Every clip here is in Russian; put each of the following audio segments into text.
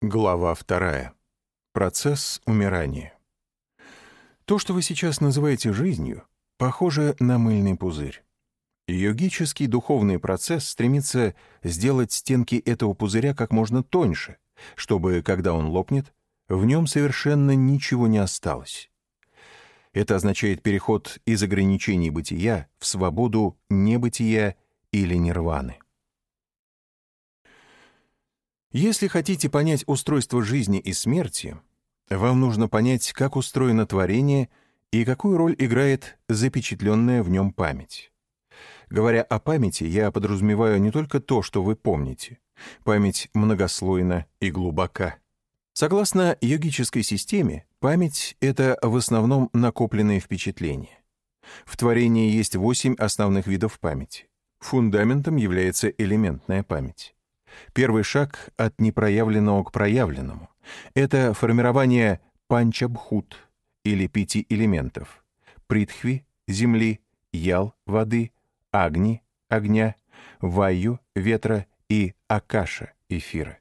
Глава вторая. Процесс умирания. То, что вы сейчас называете жизнью, похоже на мыльный пузырь. Йогический духовный процесс стремится сделать стенки этого пузыря как можно тоньше, чтобы, когда он лопнет, в нем совершенно ничего не осталось. Это означает переход из ограничений бытия в свободу небытия или нирваны. Если хотите понять устройство жизни и смерти, вам нужно понять, как устроено творение и какую роль играет запечатленная в нем память. Говоря о памяти, я подразумеваю не только то, что вы помните. Память многослойна и глубока. Согласно йогической системе, память — это в основном накопленные впечатления. В творении есть восемь основных видов памяти. Фундаментом является элементная память. Первый шаг от непроявленного к проявленному — это формирование панчабхут или пяти элементов — притхви — земли, ял — воды, агни — огня, ваю — ветра и акаша — эфира.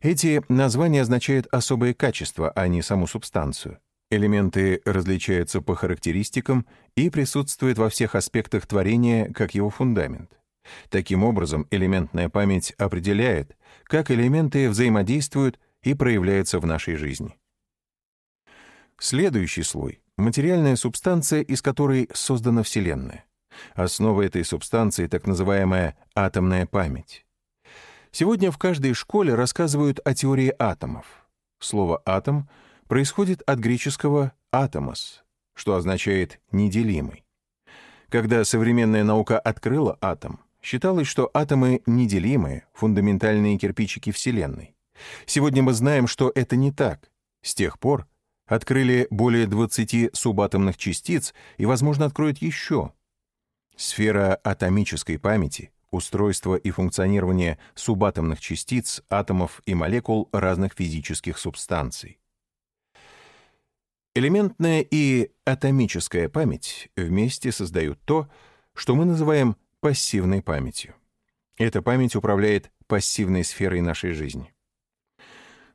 Эти названия означают особые качества, а не саму субстанцию. Элементы различаются по характеристикам и присутствуют во всех аспектах творения как его фундамент. Таким образом, элементная память определяет, как элементы взаимодействуют и проявляются в нашей жизни. Следующий слой — материальная субстанция, из которой создана Вселенная. Основа этой субстанции — так называемая атомная память. Сегодня в каждой школе рассказывают о теории атомов. Слово «атом» происходит от греческого «атомос», что означает «неделимый». Когда современная наука открыла атом, Считалось, что атомы неделимые, фундаментальные кирпичики Вселенной. Сегодня мы знаем, что это не так. С тех пор открыли более 20 субатомных частиц и, возможно, откроют еще. Сфера атомической памяти, устройство и функционирование субатомных частиц, атомов и молекул разных физических субстанций. Элементная и атомическая память вместе создают то, что мы называем пассивной памятью. Эта память управляет пассивной сферой нашей жизни.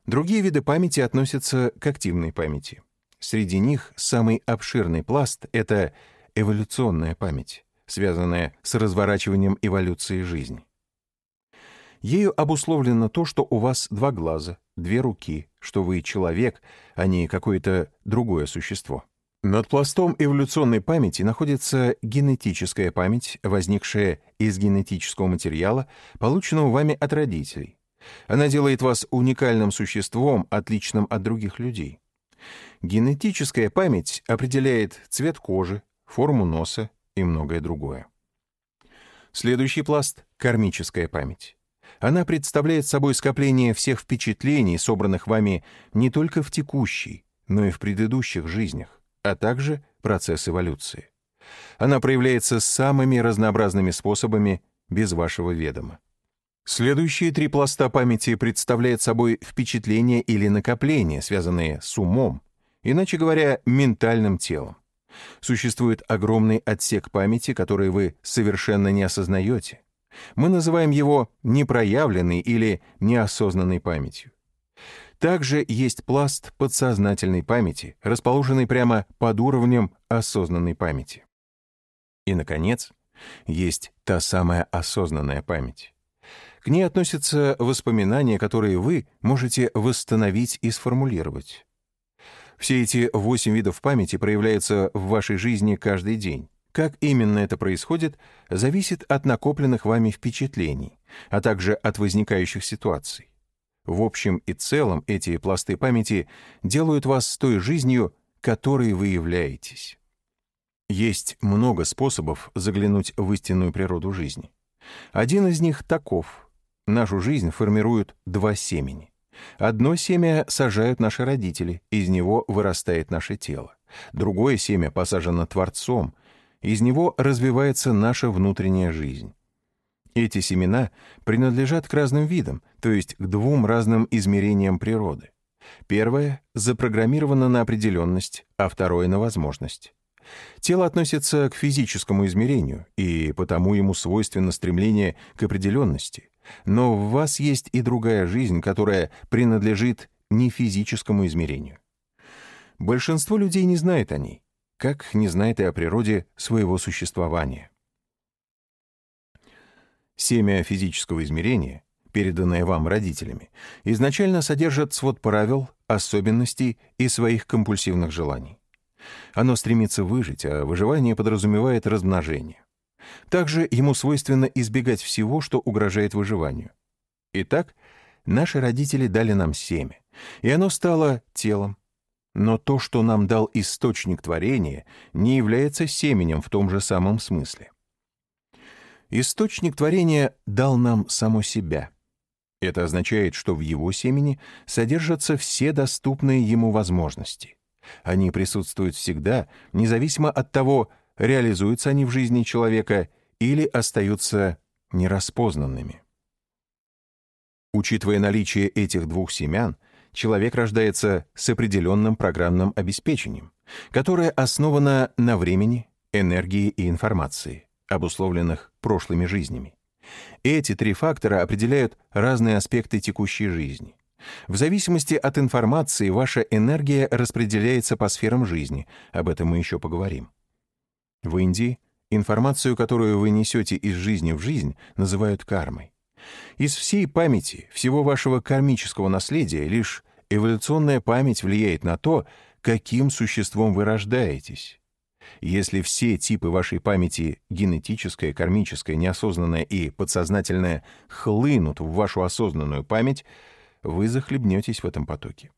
Другие виды памяти относятся к активной памяти. Среди них самый обширный пласт — это эволюционная память, связанная с разворачиванием эволюции жизни. Ею обусловлено то, что у вас два глаза, две руки, что вы человек, а не какое-то другое существо. Над пластом эволюционной памяти находится генетическая память, возникшая из генетического материала, полученного вами от родителей. Она делает вас уникальным существом, отличным от других людей. Генетическая память определяет цвет кожи, форму носа и многое другое. Следующий пласт — кармическая память. Она представляет собой скопление всех впечатлений, собранных вами не только в текущей, но и в предыдущих жизнях а также процесс эволюции. Она проявляется самыми разнообразными способами без вашего ведома. Следующие три пласта памяти представляют собой впечатления или накопления, связанные с умом, иначе говоря, ментальным телом. Существует огромный отсек памяти, который вы совершенно не осознаете. Мы называем его непроявленной или неосознанной памятью. Также есть пласт подсознательной памяти, расположенный прямо под уровнем осознанной памяти. И, наконец, есть та самая осознанная память. К ней относятся воспоминания, которые вы можете восстановить и сформулировать. Все эти восемь видов памяти проявляются в вашей жизни каждый день. Как именно это происходит, зависит от накопленных вами впечатлений, а также от возникающих ситуаций. В общем и целом эти пласты памяти делают вас той жизнью, которой вы являетесь. Есть много способов заглянуть в истинную природу жизни. Один из них таков. Нашу жизнь формируют два семени. Одно семя сажают наши родители, из него вырастает наше тело. Другое семя посажено Творцом, из него развивается наша внутренняя жизнь. Эти семена принадлежат к разным видам, то есть к двум разным измерениям природы. Первое запрограммировано на определенность, а второе — на возможность. Тело относится к физическому измерению, и потому ему свойственно стремление к определенности, Но в вас есть и другая жизнь, которая принадлежит не физическому измерению. Большинство людей не знает о ней, как не знает и о природе своего существования. Семя физического измерения, переданное вам родителями, изначально содержит свод правил, особенностей и своих компульсивных желаний. Оно стремится выжить, а выживание подразумевает размножение. Также ему свойственно избегать всего, что угрожает выживанию. Итак, наши родители дали нам семя, и оно стало телом. Но то, что нам дал источник творения, не является семенем в том же самом смысле. Источник творения дал нам само себя. Это означает, что в его семени содержатся все доступные ему возможности. Они присутствуют всегда, независимо от того, реализуются они в жизни человека или остаются нераспознанными. Учитывая наличие этих двух семян, человек рождается с определенным программным обеспечением, которое основано на времени, энергии и информации, обусловленных прошлыми жизнями. Эти три фактора определяют разные аспекты текущей жизни. В зависимости от информации ваша энергия распределяется по сферам жизни, об этом мы еще поговорим. В Индии информацию, которую вы несете из жизни в жизнь, называют кармой. Из всей памяти, всего вашего кармического наследия, лишь эволюционная память влияет на то, каким существом вы рождаетесь. Если все типы вашей памяти — генетическая, кармическая, неосознанная и подсознательная — хлынут в вашу осознанную память, вы захлебнетесь в этом потоке.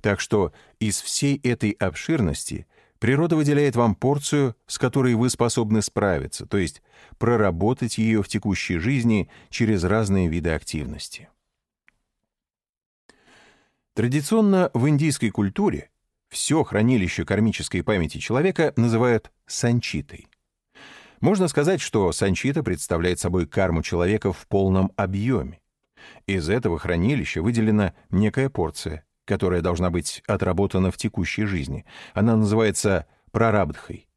Так что из всей этой обширности Природа выделяет вам порцию, с которой вы способны справиться, то есть проработать ее в текущей жизни через разные виды активности. Традиционно в индийской культуре все хранилище кармической памяти человека называют санчитой. Можно сказать, что санчита представляет собой карму человека в полном объеме. Из этого хранилища выделена некая порция, которая должна быть отработана в текущей жизни. Она называется прарабдхой.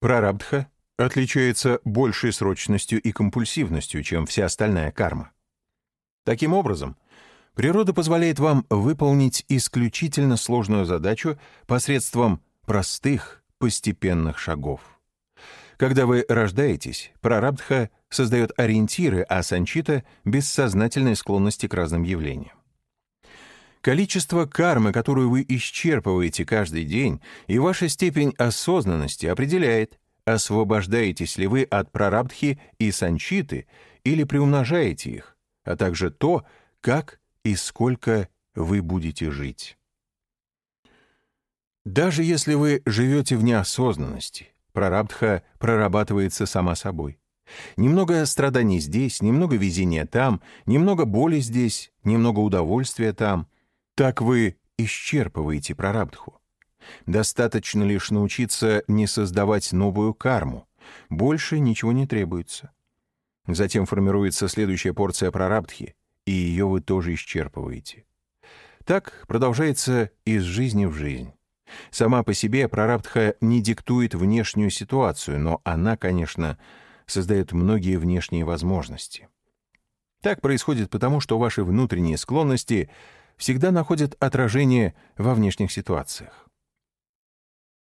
Прарабдха отличается большей срочностью и компульсивностью, чем вся остальная карма. Таким образом, природа позволяет вам выполнить исключительно сложную задачу посредством простых, постепенных шагов. Когда вы рождаетесь, прарабдха создает ориентиры, а санчита — бессознательные склонности к разным явлениям. Количество кармы, которую вы исчерпываете каждый день, и ваша степень осознанности определяет, освобождаетесь ли вы от прарабдхи и санчиты или приумножаете их, а также то, как и сколько вы будете жить. Даже если вы живете в неосознанности, прарабдха прорабатывается сама собой. Немного страданий здесь, немного везения там, немного боли здесь, немного удовольствия там — так вы исчерпываете прарабдху. Достаточно лишь научиться не создавать новую карму. Больше ничего не требуется. Затем формируется следующая порция прарабдхи, и ее вы тоже исчерпываете. Так продолжается из жизни в жизнь. Сама по себе прарабдха не диктует внешнюю ситуацию, но она, конечно, создает многие внешние возможности. Так происходит потому, что ваши внутренние склонности — всегда находят отражение во внешних ситуациях.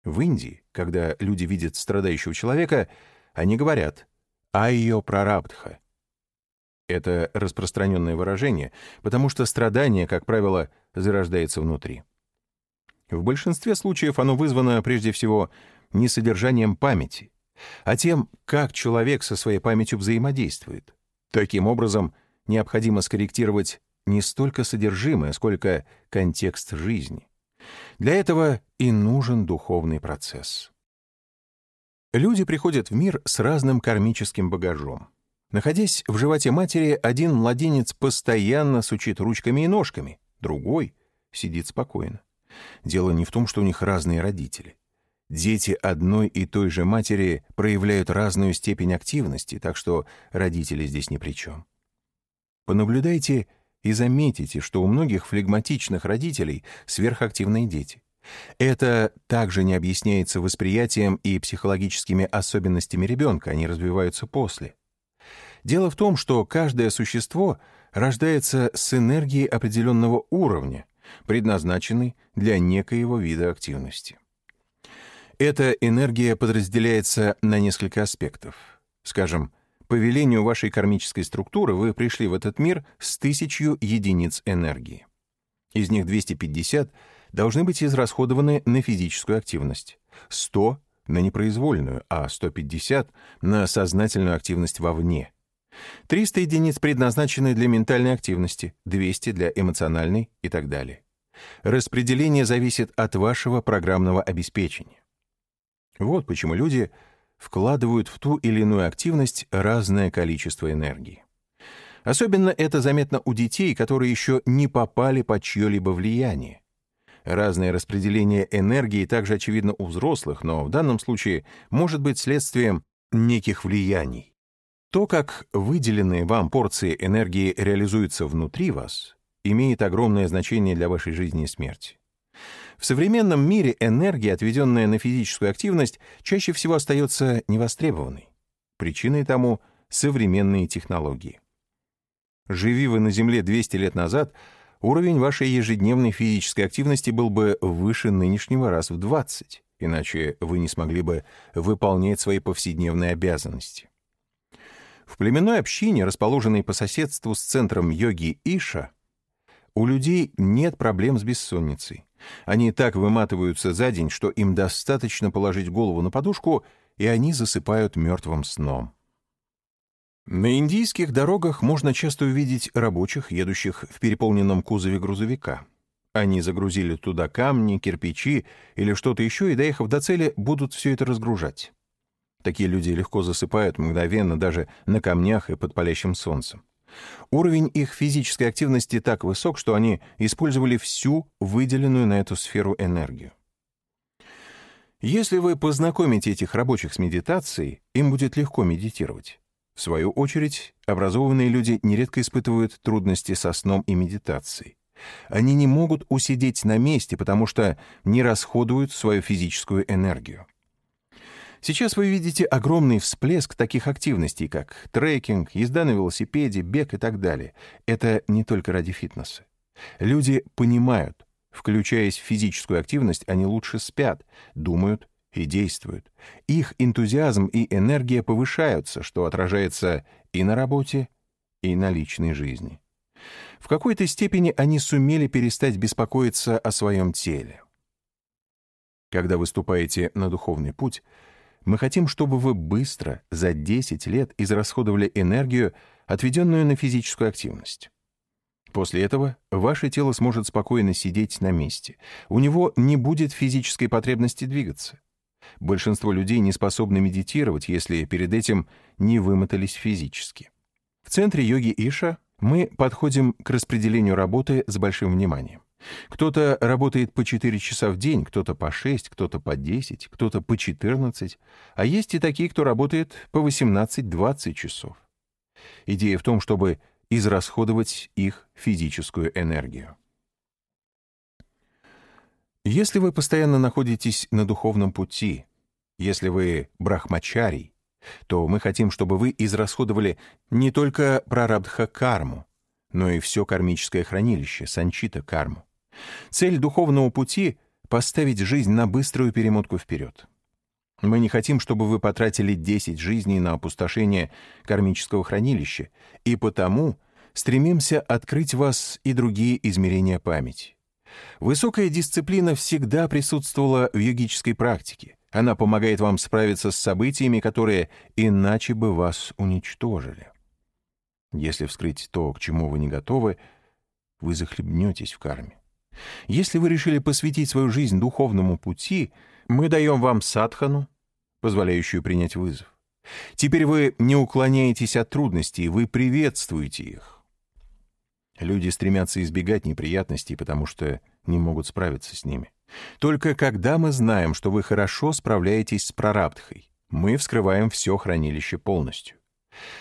В Индии, когда люди видят страдающего человека, они говорят «айо прарабдха». Это распространенное выражение, потому что страдание, как правило, зарождается внутри. В большинстве случаев оно вызвано прежде всего не содержанием памяти, а тем, как человек со своей памятью взаимодействует. Таким образом, необходимо скорректировать не столько содержимое, сколько контекст жизни. Для этого и нужен духовный процесс. Люди приходят в мир с разным кармическим багажом. Находясь в животе матери, один младенец постоянно сучит ручками и ножками, другой сидит спокойно. Дело не в том, что у них разные родители. Дети одной и той же матери проявляют разную степень активности, так что родители здесь ни при чем. Понаблюдайте и заметите, что у многих флегматичных родителей сверхактивные дети. Это также не объясняется восприятием и психологическими особенностями ребенка, они развиваются после. Дело в том, что каждое существо рождается с энергией определенного уровня, предназначенной для некоего вида активности. Эта энергия подразделяется на несколько аспектов. Скажем, по велению вашей кармической структуры вы пришли в этот мир с тысячью единиц энергии. Из них 250 должны быть израсходованы на физическую активность, 100 — на непроизвольную, а 150 — на сознательную активность вовне. 300 единиц предназначены для ментальной активности, 200 — для эмоциональной и так далее. Распределение зависит от вашего программного обеспечения. Вот почему люди вкладывают в ту или иную активность разное количество энергии. Особенно это заметно у детей, которые еще не попали под чье-либо влияние. Разное распределение энергии также очевидно у взрослых, но в данном случае может быть следствием неких влияний. То, как выделенные вам порции энергии реализуются внутри вас, имеет огромное значение для вашей жизни и смерти. В современном мире энергия, отведенная на физическую активность, чаще всего остается невостребованной. Причиной тому — современные технологии. Живи вы на Земле 200 лет назад, уровень вашей ежедневной физической активности был бы выше нынешнего раз в 20, иначе вы не смогли бы выполнять свои повседневные обязанности. В племенной общине, расположенной по соседству с центром йоги Иша, у людей нет проблем с бессонницей. Они так выматываются за день, что им достаточно положить голову на подушку, и они засыпают мертвым сном. На индийских дорогах можно часто увидеть рабочих, едущих в переполненном кузове грузовика. Они загрузили туда камни, кирпичи или что-то еще, и, доехав до цели, будут все это разгружать. Такие люди легко засыпают мгновенно даже на камнях и под палящим солнцем. Уровень их физической активности так высок, что они использовали всю выделенную на эту сферу энергию. Если вы познакомите этих рабочих с медитацией, им будет легко медитировать. В свою очередь, образованные люди нередко испытывают трудности со сном и медитацией. Они не могут усидеть на месте, потому что не расходуют свою физическую энергию. Сейчас вы видите огромный всплеск таких активностей, как трекинг, езда на велосипеде, бег и так далее. Это не только ради фитнеса. Люди понимают, включаясь в физическую активность, они лучше спят, думают и действуют. Их энтузиазм и энергия повышаются, что отражается и на работе, и на личной жизни. В какой-то степени они сумели перестать беспокоиться о своем теле. Когда выступаете на духовный путь, мы хотим, чтобы вы быстро, за 10 лет, израсходовали энергию, отведенную на физическую активность. После этого ваше тело сможет спокойно сидеть на месте. У него не будет физической потребности двигаться. Большинство людей не способны медитировать, если перед этим не вымотались физически. В центре йоги Иша мы подходим к распределению работы с большим вниманием. Кто-то работает по 4 часа в день, кто-то по 6, кто-то по 10, кто-то по 14, а есть и такие, кто работает по 18-20 часов. Идея в том, чтобы израсходовать их физическую энергию. Если вы постоянно находитесь на духовном пути, если вы брахмачарий, то мы хотим, чтобы вы израсходовали не только прарабдха карму, но и все кармическое хранилище, санчита карму. Цель духовного пути — поставить жизнь на быструю перемотку вперед. Мы не хотим, чтобы вы потратили 10 жизней на опустошение кармического хранилища, и потому стремимся открыть вас и другие измерения памяти. Высокая дисциплина всегда присутствовала в йогической практике. Она помогает вам справиться с событиями, которые иначе бы вас уничтожили. Если вскрыть то, к чему вы не готовы, вы захлебнетесь в карме. Если вы решили посвятить свою жизнь духовному пути, мы даем вам садхану, позволяющую принять вызов. Теперь вы не уклоняетесь от трудностей, вы приветствуете их. Люди стремятся избегать неприятностей, потому что не могут справиться с ними. Только когда мы знаем, что вы хорошо справляетесь с прарабдхой, мы вскрываем все хранилище полностью.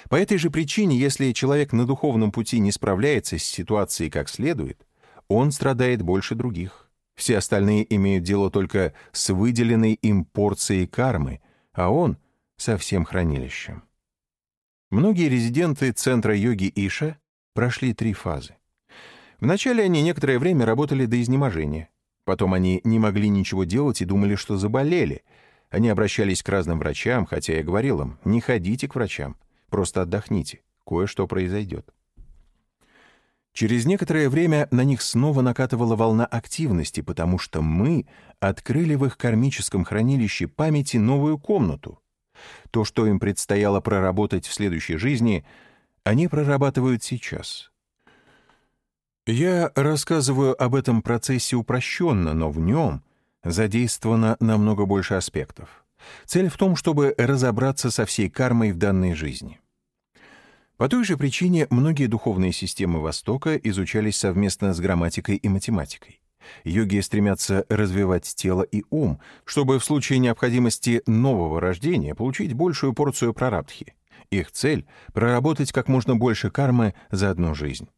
По этой же причине, если человек на духовном пути не справляется с ситуацией как следует, он страдает больше других. Все остальные имеют дело только с выделенной им порцией кармы, а он — со всем хранилищем. Многие резиденты центра йоги Иша прошли три фазы. Вначале они некоторое время работали до изнеможения. Потом они не могли ничего делать и думали, что заболели. Они обращались к разным врачам, хотя я говорил им, не ходите к врачам, просто отдохните, кое-что произойдет. Через некоторое время на них снова накатывала волна активности, потому что мы открыли в их кармическом хранилище памяти новую комнату. То, что им предстояло проработать в следующей жизни, они прорабатывают сейчас. Я рассказываю об этом процессе упрощенно, но в нем задействовано намного больше аспектов. Цель в том, чтобы разобраться со всей кармой в данной жизни. По той же причине многие духовные системы Востока изучались совместно с грамматикой и математикой. Йоги стремятся развивать тело и ум, чтобы в случае необходимости нового рождения получить большую порцию прарабдхи. Их цель — проработать как можно больше кармы за одну жизнь.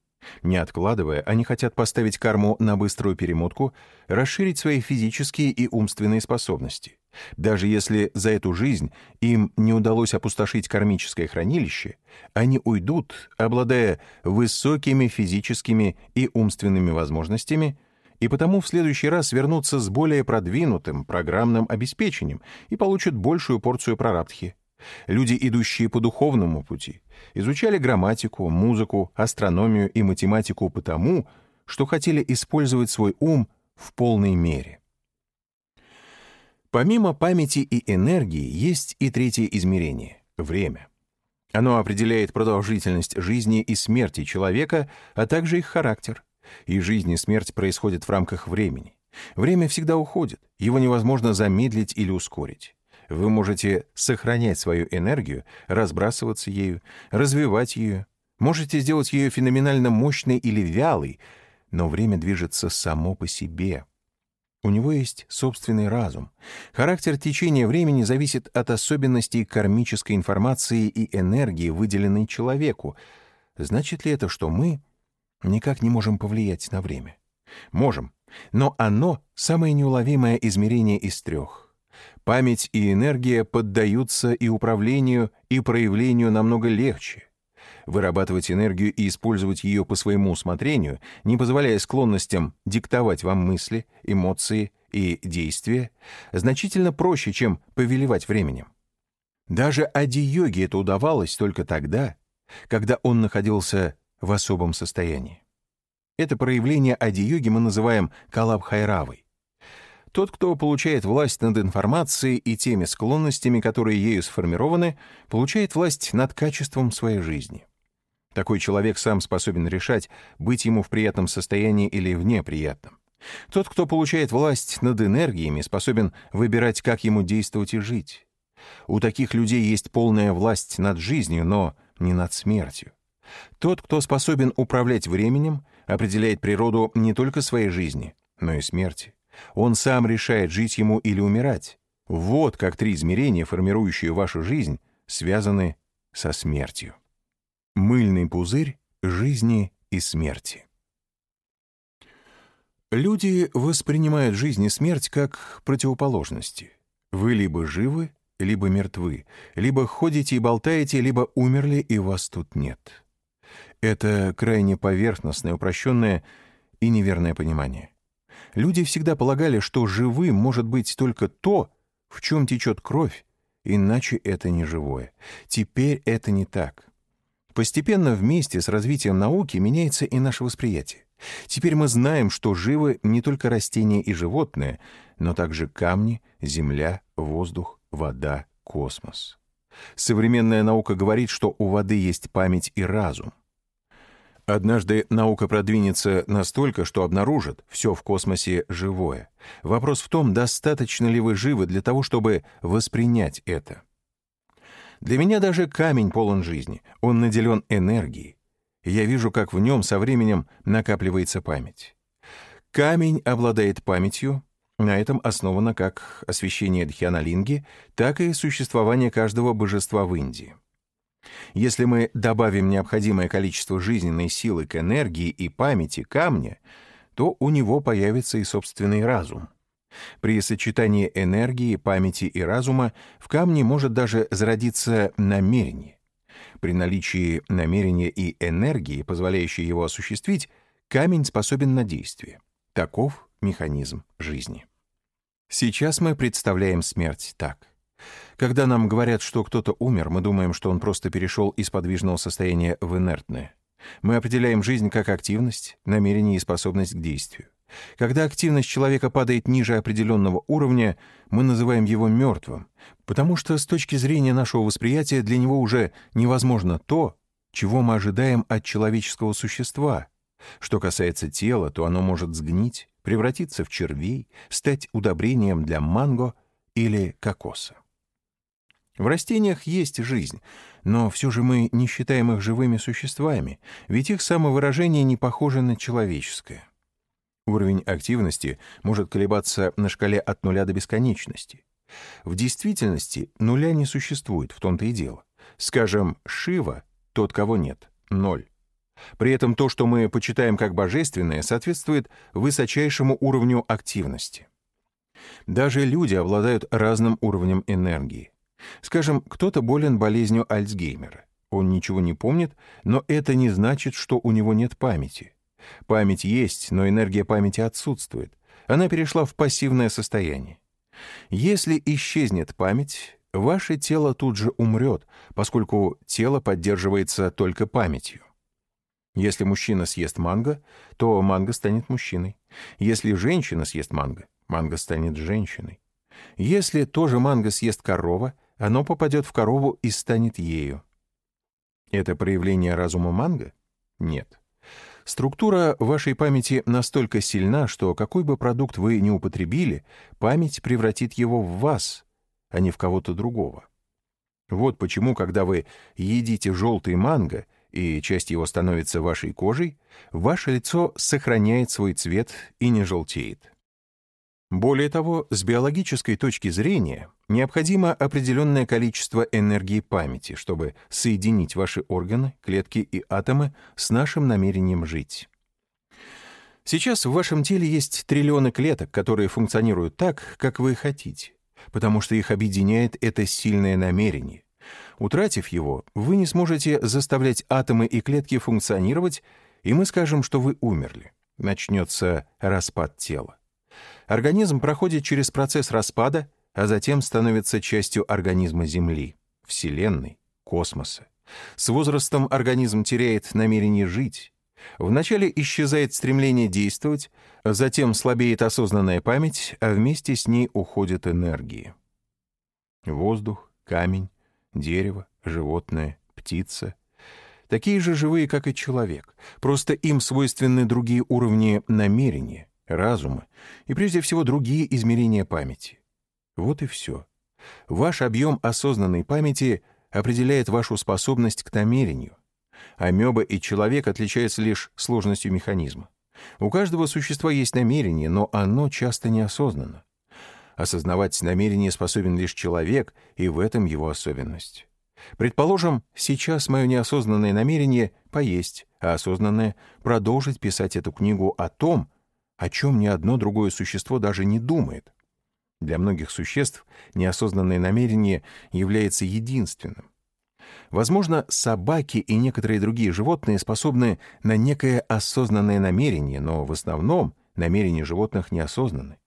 Не откладывая, они хотят поставить карму на быструю перемотку, расширить свои физические и умственные способности. Даже если за эту жизнь им не удалось опустошить кармическое хранилище, они уйдут, обладая высокими физическими и умственными возможностями, и потому в следующий раз вернутся с более продвинутым программным обеспечением и получат большую порцию прарабдхи. Люди, идущие по духовному пути, изучали грамматику, музыку, астрономию и математику потому, что хотели использовать свой ум в полной мере. Помимо памяти и энергии есть и третье измерение — время. Оно определяет продолжительность жизни и смерти человека, а также их характер. И жизнь и смерть происходят в рамках времени. Время всегда уходит, его невозможно замедлить или ускорить. Вы можете сохранять свою энергию, разбрасываться ею, развивать ее. Можете сделать ее феноменально мощной или вялой, но время движется само по себе. У него есть собственный разум. Характер течения времени зависит от особенностей кармической информации и энергии, выделенной человеку. Значит ли это, что мы никак не можем повлиять на время? Можем, но оно — самое неуловимое измерение из трех — Память и энергия поддаются и управлению, и проявлению намного легче. Вырабатывать энергию и использовать ее по своему усмотрению, не позволяя склонностям диктовать вам мысли, эмоции и действия, значительно проще, чем повелевать временем. Даже Ади-йоге это удавалось только тогда, когда он находился в особом состоянии. Это проявление Ади-йоги мы называем Калабхайравой. Тот, кто получает власть над информацией и теми склонностями, которые ею сформированы, получает власть над качеством своей жизни. Такой человек сам способен решать, быть ему в приятном состоянии или в неприятном. Тот, кто получает власть над энергиями, способен выбирать, как ему действовать и жить. У таких людей есть полная власть над жизнью, но не над смертью. Тот, кто способен управлять временем, определяет природу не только своей жизни, но и смерти. Он сам решает, жить ему или умирать. Вот как три измерения, формирующие вашу жизнь, связаны со смертью. Мыльный пузырь жизни и смерти. Люди воспринимают жизнь и смерть как противоположности. Вы либо живы, либо мертвы, либо ходите и болтаете, либо умерли, и вас тут нет. Это крайне поверхностное, упрощенное и неверное понимание. Люди всегда полагали, что живым может быть только то, в чем течет кровь, иначе это не живое. Теперь это не так. Постепенно вместе с развитием науки меняется и наше восприятие. Теперь мы знаем, что живы не только растения и животные, но также камни, земля, воздух, вода, космос. Современная наука говорит, что у воды есть память и разум. Однажды наука продвинется настолько, что обнаружит все в космосе живое. Вопрос в том, достаточно ли вы живы для того, чтобы воспринять это. Для меня даже камень полон жизни, он наделен энергией. Я вижу, как в нем со временем накапливается память. Камень обладает памятью, на этом основано как освящение Дхьяналинги, так и существование каждого божества в Индии. Если мы добавим необходимое количество жизненной силы к энергии и памяти камня, то у него появится и собственный разум. При сочетании энергии, памяти и разума в камне может даже зародиться намерение. При наличии намерения и энергии, позволяющей его осуществить, камень способен на действие. Таков механизм жизни. Сейчас мы представляем смерть так. Когда нам говорят, что кто-то умер, мы думаем, что он просто перешел из подвижного состояния в инертное. Мы определяем жизнь как активность, намерение и способность к действию. Когда активность человека падает ниже определенного уровня, мы называем его мертвым, потому что с точки зрения нашего восприятия для него уже невозможно то, чего мы ожидаем от человеческого существа. Что касается тела, то оно может сгнить, превратиться в червей, стать удобрением для манго или кокоса. В растениях есть жизнь, но все же мы не считаем их живыми существами, ведь их самовыражение не похоже на человеческое. Уровень активности может колебаться на шкале от нуля до бесконечности. В действительности нуля не существует, в том-то и дело. Скажем, Шива — тот, кого нет, ноль. При этом то, что мы почитаем как божественное, соответствует высочайшему уровню активности. Даже люди обладают разным уровнем энергии. Скажем, кто-то болен болезнью Альцгеймера. Он ничего не помнит, но это не значит, что у него нет памяти. Память есть, но энергия памяти отсутствует. Она перешла в пассивное состояние. Если исчезнет память, ваше тело тут же умрет, поскольку тело поддерживается только памятью. Если мужчина съест манго, то манго станет мужчиной. Если женщина съест манго, манго станет женщиной. Если тоже манго съест корова, оно попадет в корову и станет ею. Это проявление разума манго? Нет. Структура вашей памяти настолько сильна, что какой бы продукт вы ни употребили, память превратит его в вас, а не в кого-то другого. Вот почему, когда вы едите желтый манго, и часть его становится вашей кожей, ваше лицо сохраняет свой цвет и не желтеет. Более того, с биологической точки зрения необходимо определенное количество энергии памяти, чтобы соединить ваши органы, клетки и атомы с нашим намерением жить. Сейчас в вашем теле есть триллионы клеток, которые функционируют так, как вы хотите, потому что их объединяет это сильное намерение. Утратив его, вы не сможете заставлять атомы и клетки функционировать, и мы скажем, что вы умерли. Начнется распад тела. Организм проходит через процесс распада, а затем становится частью организма Земли, Вселенной, космоса. С возрастом организм теряет намерение жить. Вначале исчезает стремление действовать, а затем слабеет осознанная память, а вместе с ней уходят энергии. Воздух, камень, дерево, животное, птица — такие же живые, как и человек, просто им свойственны другие уровни намерения, разума и прежде всего другие измерения памяти. Вот и все. Ваш объем осознанной памяти определяет вашу способность к намерению. Амеба и человек отличаются лишь сложностью механизма. У каждого существа есть намерение, но оно часто неосознанно. Осознавать намерение способен лишь человек, и в этом его особенность. Предположим, сейчас мое неосознанное намерение — поесть, а осознанное — продолжить писать эту книгу о том, о чем ни одно другое существо даже не думает. Для многих существ неосознанное намерение является единственным. Возможно, собаки и некоторые другие животные способны на некое осознанное намерение, но в основном намерения животных неосознанны.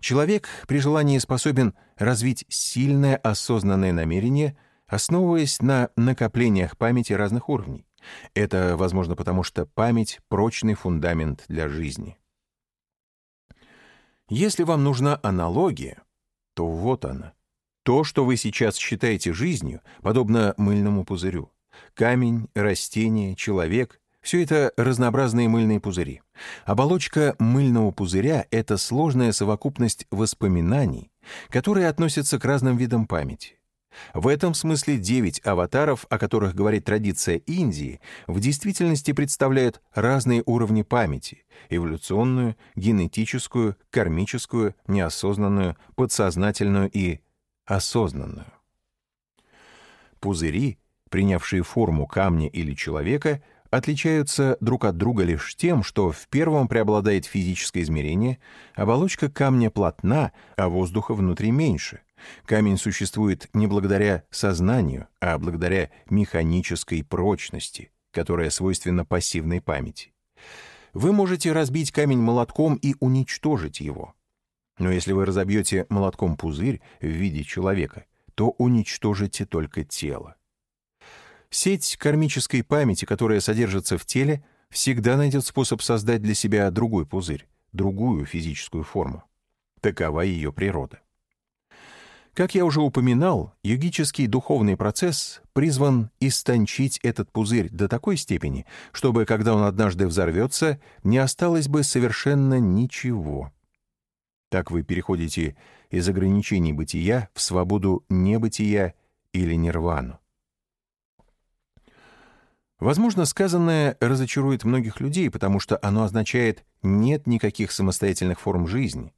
Человек при желании способен развить сильное осознанное намерение, основываясь на накоплениях памяти разных уровней. Это возможно потому, что память — прочный фундамент для жизни. Если вам нужна аналогия, то вот она. То, что вы сейчас считаете жизнью, подобно мыльному пузырю. Камень, растение, человек — все это разнообразные мыльные пузыри. Оболочка мыльного пузыря — это сложная совокупность воспоминаний, которые относятся к разным видам памяти. В этом смысле девять аватаров, о которых говорит традиция Индии, в действительности представляют разные уровни памяти — эволюционную, генетическую, кармическую, неосознанную, подсознательную и осознанную. Пузыри, принявшие форму камня или человека, отличаются друг от друга лишь тем, что в первом преобладает физическое измерение, оболочка камня плотна, а воздуха внутри меньше. Камень существует не благодаря сознанию, а благодаря механической прочности, которая свойственна пассивной памяти. Вы можете разбить камень молотком и уничтожить его. Но если вы разобьете молотком пузырь в виде человека, то уничтожите только тело. Сеть кармической памяти, которая содержится в теле, всегда найдет способ создать для себя другой пузырь, другую физическую форму. Такова ее природа. Как я уже упоминал, йогический духовный процесс призван истончить этот пузырь до такой степени, чтобы, когда он однажды взорвется, не осталось бы совершенно ничего. Так вы переходите из ограничений бытия в свободу небытия или нирвану. Возможно, сказанное разочарует многих людей, потому что оно означает «нет никаких самостоятельных форм жизни».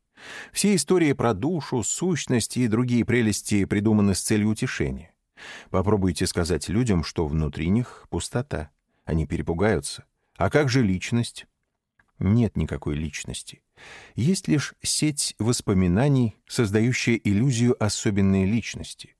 Все истории про душу, сущность и другие прелести придуманы с целью утешения. Попробуйте сказать людям, что внутри них пустота. Они перепугаются. А как же личность? Нет никакой личности. Есть лишь сеть воспоминаний, создающая иллюзию особенной личности.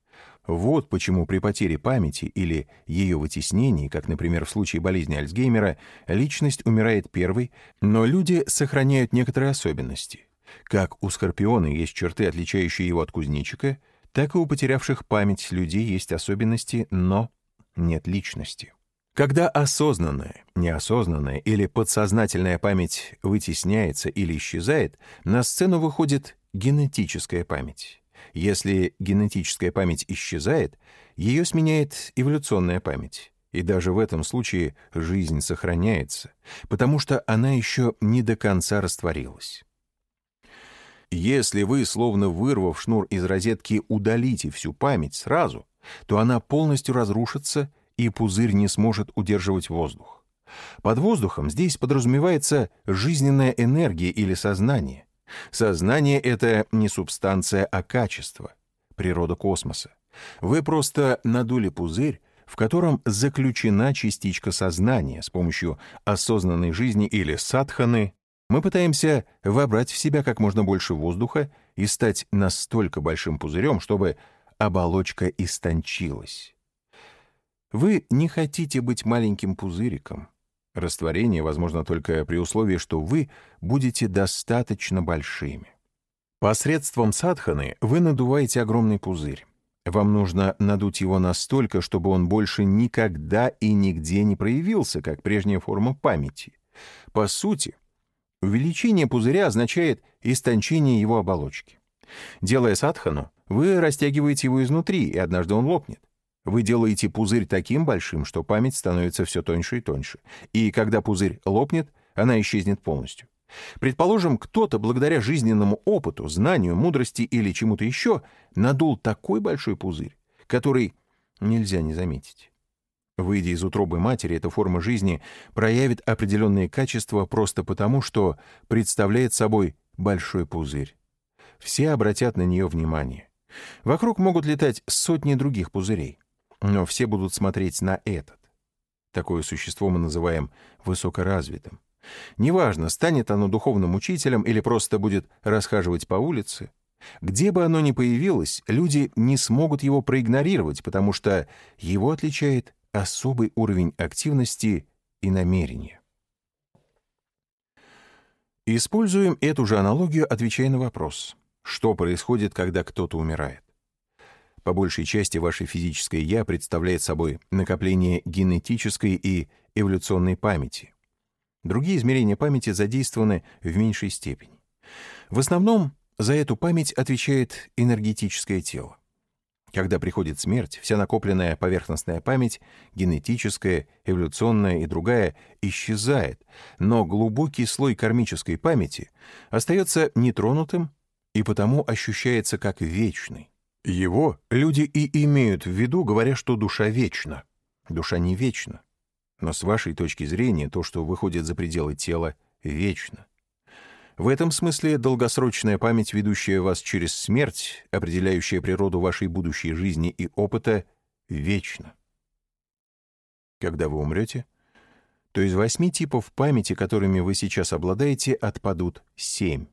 Вот почему при потере памяти или ее вытеснении, как, например, в случае болезни Альцгеймера, личность умирает первой, но люди сохраняют некоторые особенности. Как у скорпиона есть черты, отличающие его от кузнечика, так и у потерявших память людей есть особенности, но нет личности. Когда осознанная, неосознанная или подсознательная память вытесняется или исчезает, на сцену выходит генетическая память. Если генетическая память исчезает, ее сменяет эволюционная память. И даже в этом случае жизнь сохраняется, потому что она еще не до конца растворилась. Если вы, словно вырвав шнур из розетки, удалите всю память сразу, то она полностью разрушится, и пузырь не сможет удерживать воздух. Под воздухом здесь подразумевается жизненная энергия или сознание. Сознание — это не субстанция, а качество, природа космоса. Вы просто надули пузырь, в котором заключена частичка сознания с помощью осознанной жизни или садханы. Мы пытаемся вобрать в себя как можно больше воздуха и стать настолько большим пузырем, чтобы оболочка истончилась. Вы не хотите быть маленьким пузыриком. Растворение возможно только при условии, что вы будете достаточно большими. Посредством садханы вы надуваете огромный пузырь. Вам нужно надуть его настолько, чтобы он больше никогда и нигде не проявился, как прежняя форма памяти. По сути, увеличение пузыря означает истончение его оболочки. Делая садхану, вы растягиваете его изнутри, и однажды он лопнет. Вы делаете пузырь таким большим, что память становится все тоньше и тоньше. И когда пузырь лопнет, она исчезнет полностью. Предположим, кто-то благодаря жизненному опыту, знанию, мудрости или чему-то еще надул такой большой пузырь, который нельзя не заметить. Выйдя из утробы матери, эта форма жизни проявит определенные качества просто потому, что представляет собой большой пузырь. Все обратят на нее внимание. Вокруг могут летать сотни других пузырей но все будут смотреть на этот. Такое существо мы называем высокоразвитым. Неважно, станет оно духовным учителем или просто будет расхаживать по улице. Где бы оно ни появилось, люди не смогут его проигнорировать, потому что его отличает особый уровень активности и намерения. Используем эту же аналогию, отвечая на вопрос, что происходит, когда кто-то умирает. По большей части ваше физическое «я» представляет собой накопление генетической и эволюционной памяти. Другие измерения памяти задействованы в меньшей степени. В основном за эту память отвечает энергетическое тело. Когда приходит смерть, вся накопленная поверхностная память, генетическая, эволюционная и другая, исчезает, но глубокий слой кармической памяти остается нетронутым и потому ощущается как вечный. Его люди и имеют в виду, говоря, что душа вечна. Душа не вечна. Но с вашей точки зрения, то, что выходит за пределы тела, вечно. В этом смысле долгосрочная память, ведущая вас через смерть, определяющая природу вашей будущей жизни и опыта, вечна. Когда вы умрете, то из восьми типов памяти, которыми вы сейчас обладаете, отпадут семь.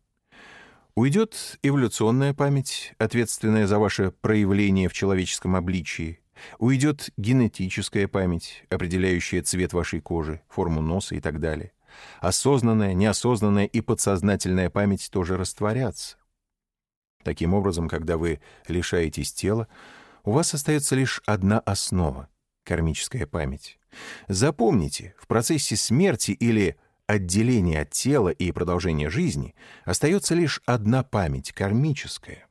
Уйдет эволюционная память, ответственная за ваше проявление в человеческом обличии. Уйдет генетическая память, определяющая цвет вашей кожи, форму носа и так далее. Осознанная, неосознанная и подсознательная память тоже растворятся. Таким образом, когда вы лишаетесь тела, у вас остается лишь одна основа — кармическая память. Запомните, в процессе смерти или отделения от тела и продолжения жизни остается лишь одна память, кармическая.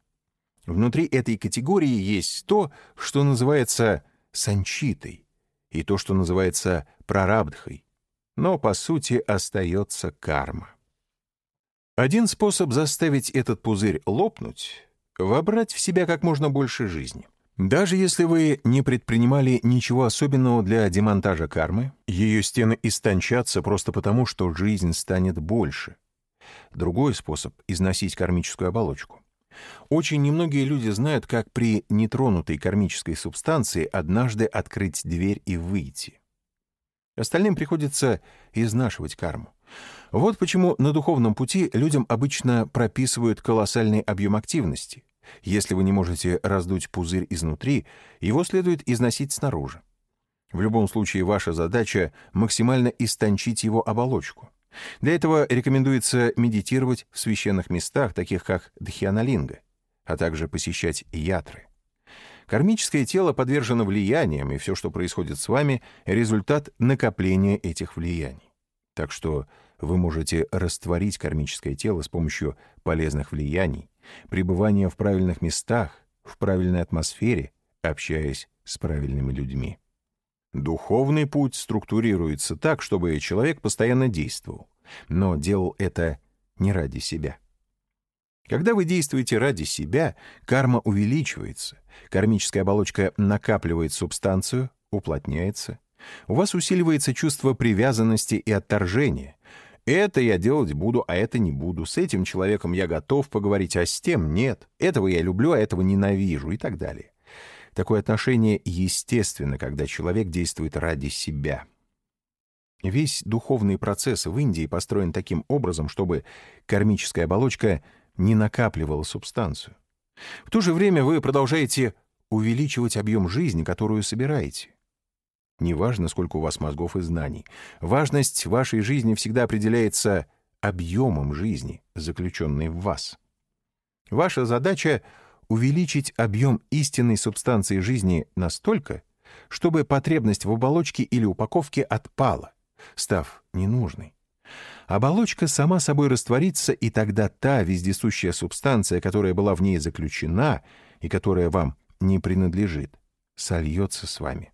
Внутри этой категории есть то, что называется санчитой, и то, что называется прарабдхой, но по сути остается карма. Один способ заставить этот пузырь лопнуть — вобрать в себя как можно больше жизни. Даже если вы не предпринимали ничего особенного для демонтажа кармы, ее стены истончатся просто потому, что жизнь станет больше. Другой способ — износить кармическую оболочку. Очень немногие люди знают, как при нетронутой кармической субстанции однажды открыть дверь и выйти. Остальным приходится изнашивать карму. Вот почему на духовном пути людям обычно прописывают колоссальный объем активности — если вы не можете раздуть пузырь изнутри, его следует износить снаружи. В любом случае, ваша задача — максимально истончить его оболочку. Для этого рекомендуется медитировать в священных местах, таких как Дхьяналинга, а также посещать ятры. Кармическое тело подвержено влияниям, и все, что происходит с вами, — результат накопления этих влияний. Так что вы можете растворить кармическое тело с помощью полезных влияний, пребывания в правильных местах, в правильной атмосфере, общаясь с правильными людьми. Духовный путь структурируется так, чтобы человек постоянно действовал, но делал это не ради себя. Когда вы действуете ради себя, карма увеличивается, кармическая оболочка накапливает субстанцию, уплотняется, у вас усиливается чувство привязанности и отторжения, это я делать буду, а это не буду. С этим человеком я готов поговорить, а с тем нет. Этого я люблю, а этого ненавижу и так далее. Такое отношение естественно, когда человек действует ради себя. Весь духовный процесс в Индии построен таким образом, чтобы кармическая оболочка не накапливала субстанцию. В то же время вы продолжаете увеличивать объем жизни, которую собираете. Неважно, сколько у вас мозгов и знаний. Важность вашей жизни всегда определяется объемом жизни, заключенной в вас. Ваша задача — увеличить объем истинной субстанции жизни настолько, чтобы потребность в оболочке или упаковке отпала, став ненужной. Оболочка сама собой растворится, и тогда та вездесущая субстанция, которая была в ней заключена и которая вам не принадлежит, сольется с вами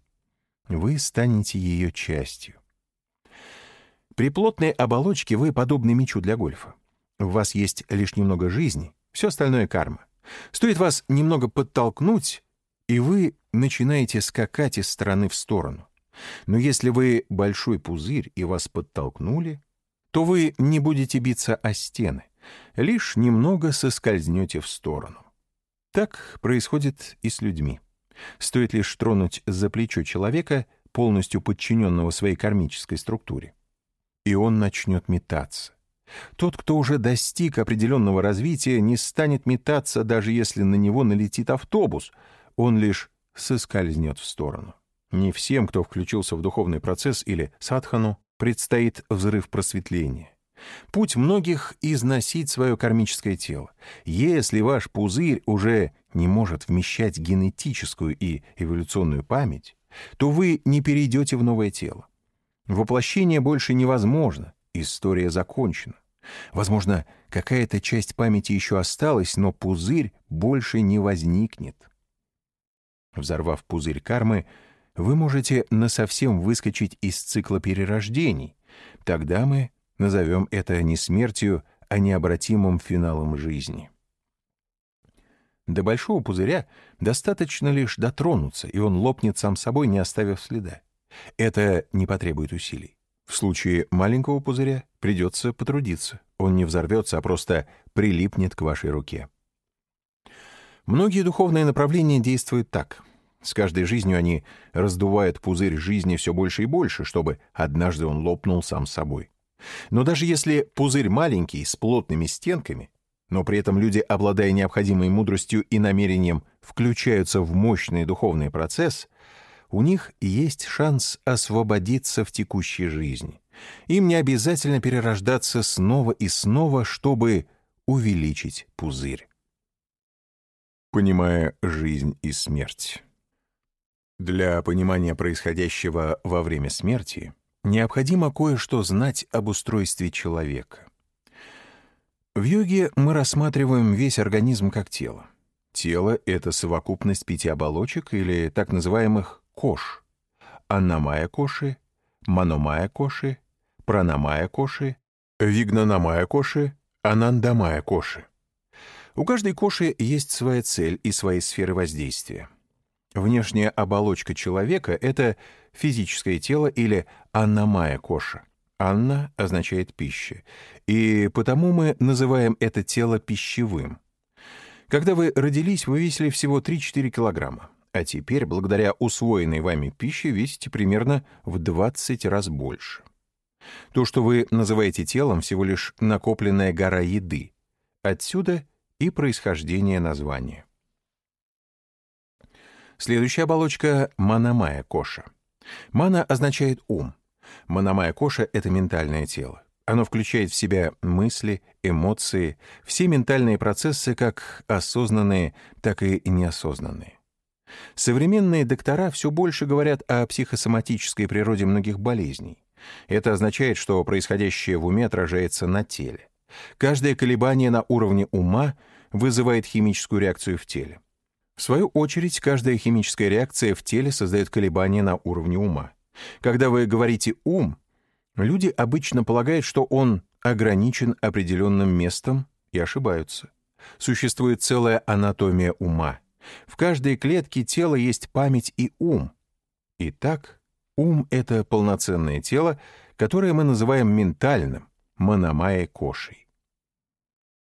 вы станете ее частью. При плотной оболочке вы подобны мячу для гольфа. В вас есть лишь немного жизни, все остальное — карма. Стоит вас немного подтолкнуть, и вы начинаете скакать из стороны в сторону. Но если вы большой пузырь и вас подтолкнули, то вы не будете биться о стены, лишь немного соскользнете в сторону. Так происходит и с людьми. Стоит лишь тронуть за плечо человека, полностью подчиненного своей кармической структуре, и он начнет метаться. Тот, кто уже достиг определенного развития, не станет метаться, даже если на него налетит автобус, он лишь соскользнет в сторону. Не всем, кто включился в духовный процесс или садхану, предстоит взрыв просветления. Путь многих — износить свое кармическое тело. Если ваш пузырь уже не может вмещать генетическую и эволюционную память, то вы не перейдете в новое тело. Воплощение больше невозможно, история закончена. Возможно, какая-то часть памяти еще осталась, но пузырь больше не возникнет. Взорвав пузырь кармы, вы можете насовсем выскочить из цикла перерождений. Тогда мы назовем это не смертью, а необратимым финалом жизни. До большого пузыря достаточно лишь дотронуться, и он лопнет сам собой, не оставив следа. Это не потребует усилий. В случае маленького пузыря придется потрудиться. Он не взорвется, а просто прилипнет к вашей руке. Многие духовные направления действуют так. С каждой жизнью они раздувают пузырь жизни все больше и больше, чтобы однажды он лопнул сам собой. Но даже если пузырь маленький, с плотными стенками, но при этом люди, обладая необходимой мудростью и намерением, включаются в мощный духовный процесс, у них есть шанс освободиться в текущей жизни. Им не обязательно перерождаться снова и снова, чтобы увеличить пузырь. Понимая жизнь и смерть. Для понимания происходящего во время смерти необходимо кое-что знать об устройстве человека. В йоге мы рассматриваем весь организм как тело. Тело — это совокупность пяти оболочек или так называемых кош. Аннамая коши, маномая коши, пранамая коши, вигнанамая коши, анандамая коши. У каждой коши есть своя цель и свои сферы воздействия. Внешняя оболочка человека — это физическое тело или аннамая коша. Анна означает пища, и потому мы называем это тело пищевым. Когда вы родились, вы весили всего 3-4 килограмма, а теперь, благодаря усвоенной вами пище, весите примерно в 20 раз больше. То, что вы называете телом, всего лишь накопленная гора еды. Отсюда и происхождение названия. Следующая оболочка — манамая коша. Мана означает ум. Манамая коша — это ментальное тело. Оно включает в себя мысли, эмоции, все ментальные процессы, как осознанные, так и неосознанные. Современные доктора все больше говорят о психосоматической природе многих болезней. Это означает, что происходящее в уме отражается на теле. Каждое колебание на уровне ума вызывает химическую реакцию в теле. В свою очередь, каждая химическая реакция в теле создает колебания на уровне ума. Когда вы говорите «ум», люди обычно полагают, что он ограничен определенным местом и ошибаются. Существует целая анатомия ума. В каждой клетке тела есть память и ум. Итак, ум — это полноценное тело, которое мы называем ментальным, манамая кошей.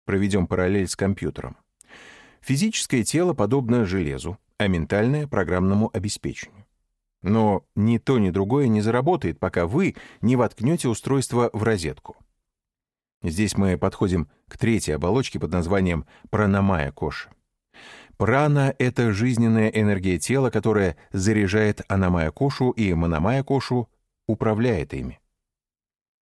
Проведем параллель с компьютером. Физическое тело подобно железу, а ментальное — программному обеспечению. Но ни то, ни другое не заработает, пока вы не воткнете устройство в розетку. Здесь мы подходим к третьей оболочке под названием пранамая коша. Прана — это жизненная энергия тела, которая заряжает анамая кошу и манамая кошу, управляет ими.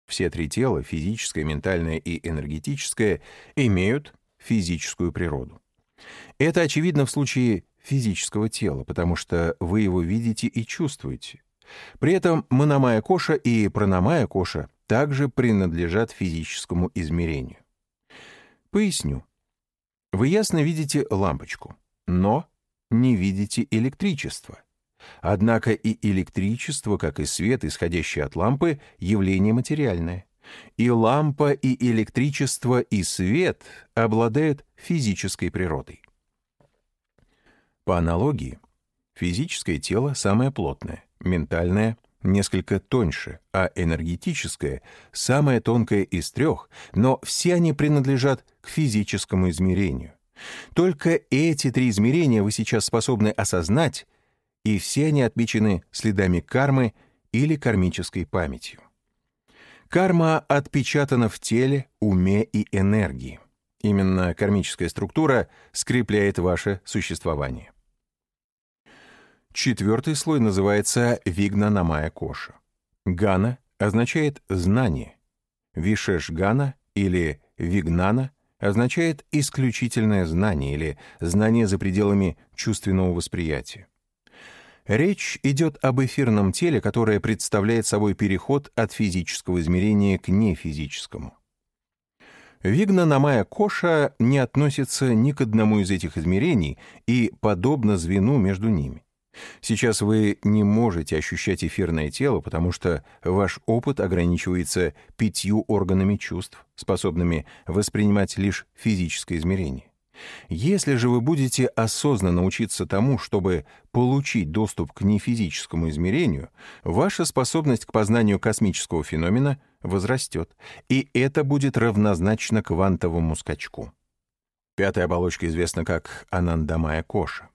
Все три тела, физическое, ментальное и энергетическое, имеют физическую природу. Это очевидно в случае физического тела, потому что вы его видите и чувствуете. При этом манамая коша и пранамая коша также принадлежат физическому измерению. Поясню. Вы ясно видите лампочку, но не видите электричество. Однако и электричество, как и свет, исходящий от лампы, явление материальное. И лампа, и электричество, и свет обладают физической природой. По аналогии, физическое тело самое плотное, ментальное — несколько тоньше, а энергетическое — самое тонкое из трех, но все они принадлежат к физическому измерению. Только эти три измерения вы сейчас способны осознать, и все они отмечены следами кармы или кармической памятью. Карма отпечатана в теле, уме и энергии. Именно кармическая структура скрепляет ваше существование. Четвертый слой называется Вигна-Намая Коша. Гана означает «знание». Вишеш-гана или Вигнана означает «исключительное знание» или «знание за пределами чувственного восприятия». Речь идет об эфирном теле, которое представляет собой переход от физического измерения к нефизическому. Вигна Намая Коша не относится ни к одному из этих измерений и подобно звену между ними. Сейчас вы не можете ощущать эфирное тело, потому что ваш опыт ограничивается пятью органами чувств, способными воспринимать лишь физическое измерение. Если же вы будете осознанно учиться тому, чтобы получить доступ к нефизическому измерению, ваша способность к познанию космического феномена возрастет, и это будет равнозначно квантовому скачку. Пятая оболочка известна как Анандамая Коша.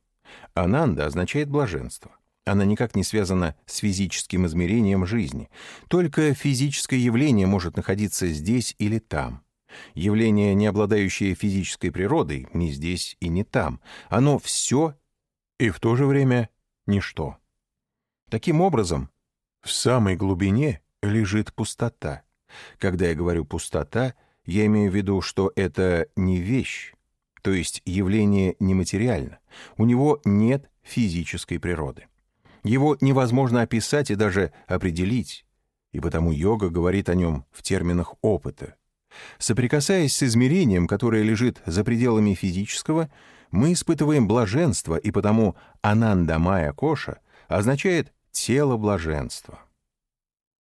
Ананда означает блаженство. Она никак не связана с физическим измерением жизни. Только физическое явление может находиться здесь или там. Явление, не обладающее физической природой, не здесь и не там. Оно все и в то же время ничто. Таким образом, в самой глубине лежит пустота. Когда я говорю «пустота», я имею в виду, что это не вещь, то есть явление нематериально. У него нет физической природы. Его невозможно описать и даже определить, и потому йога говорит о нем в терминах опыта. Соприкасаясь с измерением, которое лежит за пределами физического, мы испытываем блаженство, и потому «ананда майя коша» означает «тело блаженства».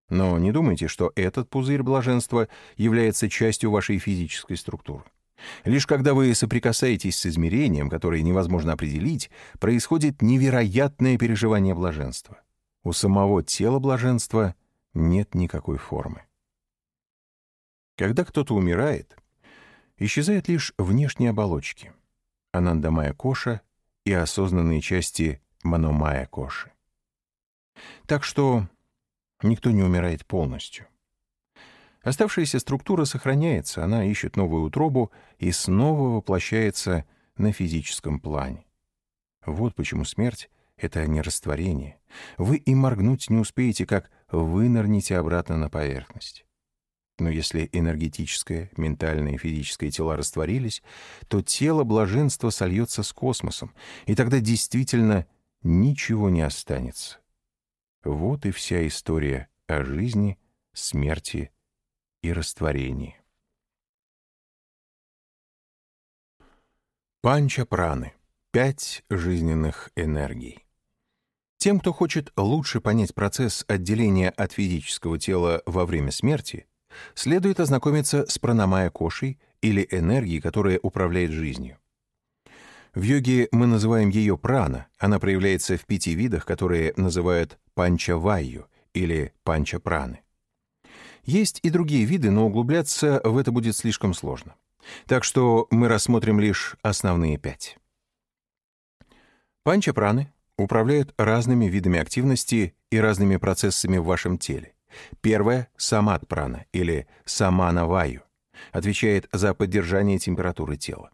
Но не думайте, что этот пузырь блаженства является частью вашей физической структуры. Лишь когда вы соприкасаетесь с измерением, которое невозможно определить, происходит невероятное переживание блаженства. У самого тела блаженства нет никакой формы. Когда кто-то умирает, исчезают лишь внешние оболочки — анандамая коша и осознанные части маномая коши. Так что никто не умирает полностью — Оставшаяся структура сохраняется, она ищет новую утробу и снова воплощается на физическом плане. Вот почему смерть — это не растворение. Вы и моргнуть не успеете, как вынырнете обратно на поверхность. Но если энергетическое, ментальное и физическое тела растворились, то тело блаженства сольется с космосом, и тогда действительно ничего не останется. Вот и вся история о жизни, смерти и растворении. Панча-праны — пять жизненных энергий. Тем, кто хочет лучше понять процесс отделения от физического тела во время смерти, следует ознакомиться с пранамая кошей или энергией, которая управляет жизнью. В йоге мы называем ее прана, она проявляется в пяти видах, которые называют панчавайю или панчапраны. Есть и другие виды, но углубляться в это будет слишком сложно. Так что мы рассмотрим лишь основные пять. Панча-праны управляют разными видами активности и разными процессами в вашем теле. Первое — самат-прана или самана-ваю, отвечает за поддержание температуры тела.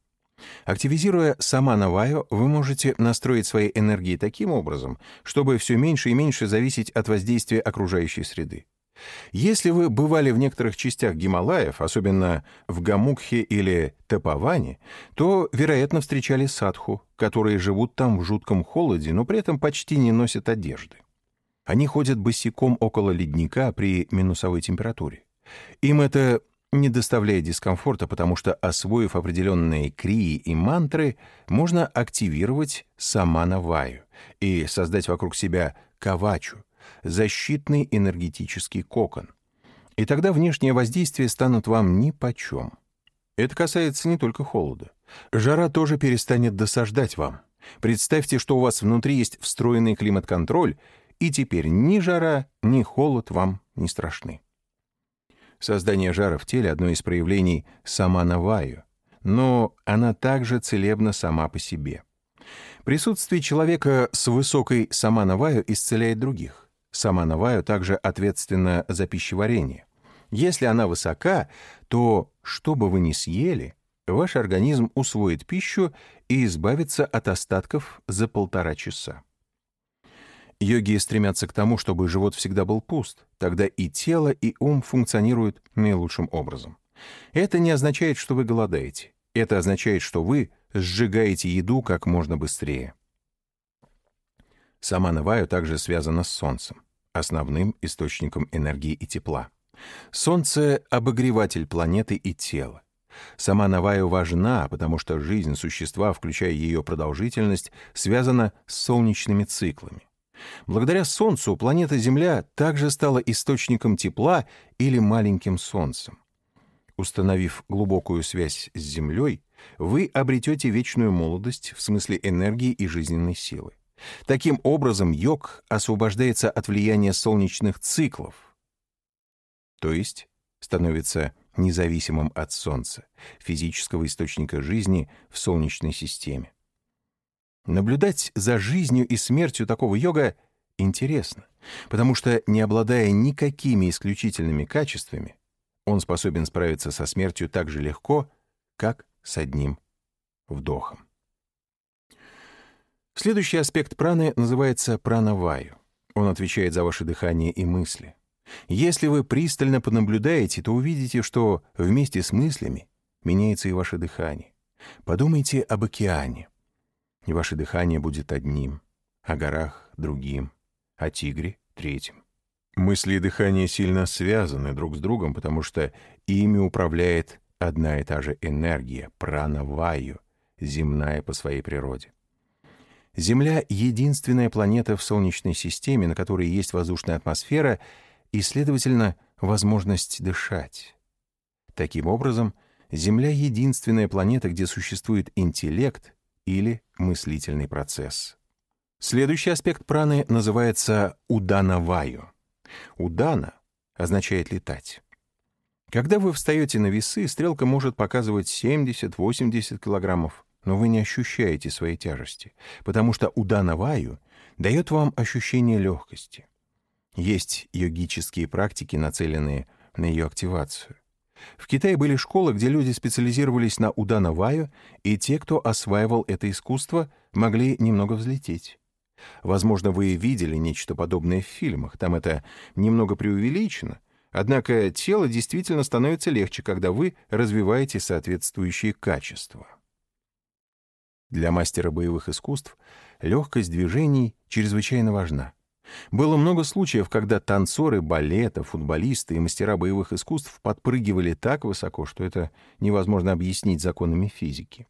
Активизируя самана-ваю, вы можете настроить свои энергии таким образом, чтобы все меньше и меньше зависеть от воздействия окружающей среды. Если вы бывали в некоторых частях Гималаев, особенно в Гамукхе или Тапаване, то, вероятно, встречали садху, которые живут там в жутком холоде, но при этом почти не носят одежды. Они ходят босиком около ледника при минусовой температуре. Им это не доставляет дискомфорта, потому что, освоив определенные крии и мантры, можно активировать самана-ваю и создать вокруг себя кавачу, защитный энергетический кокон. И тогда внешние воздействия станут вам нипочем. Это касается не только холода. Жара тоже перестанет досаждать вам. Представьте, что у вас внутри есть встроенный климат-контроль, и теперь ни жара, ни холод вам не страшны. Создание жара в теле — одно из проявлений саманаваю, но она также целебна сама по себе. Присутствие человека с высокой саманаваю исцеляет других. Сама Наваю также ответственна за пищеварение. Если она высока, то, что бы вы ни съели, ваш организм усвоит пищу и избавится от остатков за полтора часа. Йоги стремятся к тому, чтобы живот всегда был пуст, тогда и тело, и ум функционируют наилучшим образом. Это не означает, что вы голодаете. Это означает, что вы сжигаете еду как можно быстрее. Сама Наваю также связана с Солнцем основным источником энергии и тепла. Солнце — обогреватель планеты и тела. Сама Наваю важна, потому что жизнь существа, включая ее продолжительность, связана с солнечными циклами. Благодаря Солнцу планета Земля также стала источником тепла или маленьким Солнцем. Установив глубокую связь с Землей, вы обретете вечную молодость в смысле энергии и жизненной силы. Таким образом, йог освобождается от влияния солнечных циклов, то есть становится независимым от Солнца, физического источника жизни в Солнечной системе. Наблюдать за жизнью и смертью такого йога интересно, потому что, не обладая никакими исключительными качествами, он способен справиться со смертью так же легко, как с одним вдохом. Следующий аспект праны называется пранаваю. Он отвечает за ваше дыхание и мысли. Если вы пристально понаблюдаете, то увидите, что вместе с мыслями меняется и ваше дыхание. Подумайте об океане. И ваше дыхание будет одним, о горах — другим, о тигре — третьим. Мысли и дыхание сильно связаны друг с другом, потому что ими управляет одна и та же энергия — пранаваю, земная по своей природе. Земля — единственная планета в Солнечной системе, на которой есть воздушная атмосфера и, следовательно, возможность дышать. Таким образом, Земля — единственная планета, где существует интеллект или мыслительный процесс. Следующий аспект праны называется уданаваю. Удана означает летать. Когда вы встаете на весы, стрелка может показывать 70-80 килограммов, но вы не ощущаете своей тяжести, потому что уданаваю дает вам ощущение легкости. Есть йогические практики, нацеленные на ее активацию. В Китае были школы, где люди специализировались на удана-ваю, и те, кто осваивал это искусство, могли немного взлететь. Возможно, вы видели нечто подобное в фильмах, там это немного преувеличено, однако тело действительно становится легче, когда вы развиваете соответствующие качества. Для мастера боевых искусств легкость движений чрезвычайно важна. Было много случаев, когда танцоры балета, футболисты и мастера боевых искусств подпрыгивали так высоко, что это невозможно объяснить законами физики.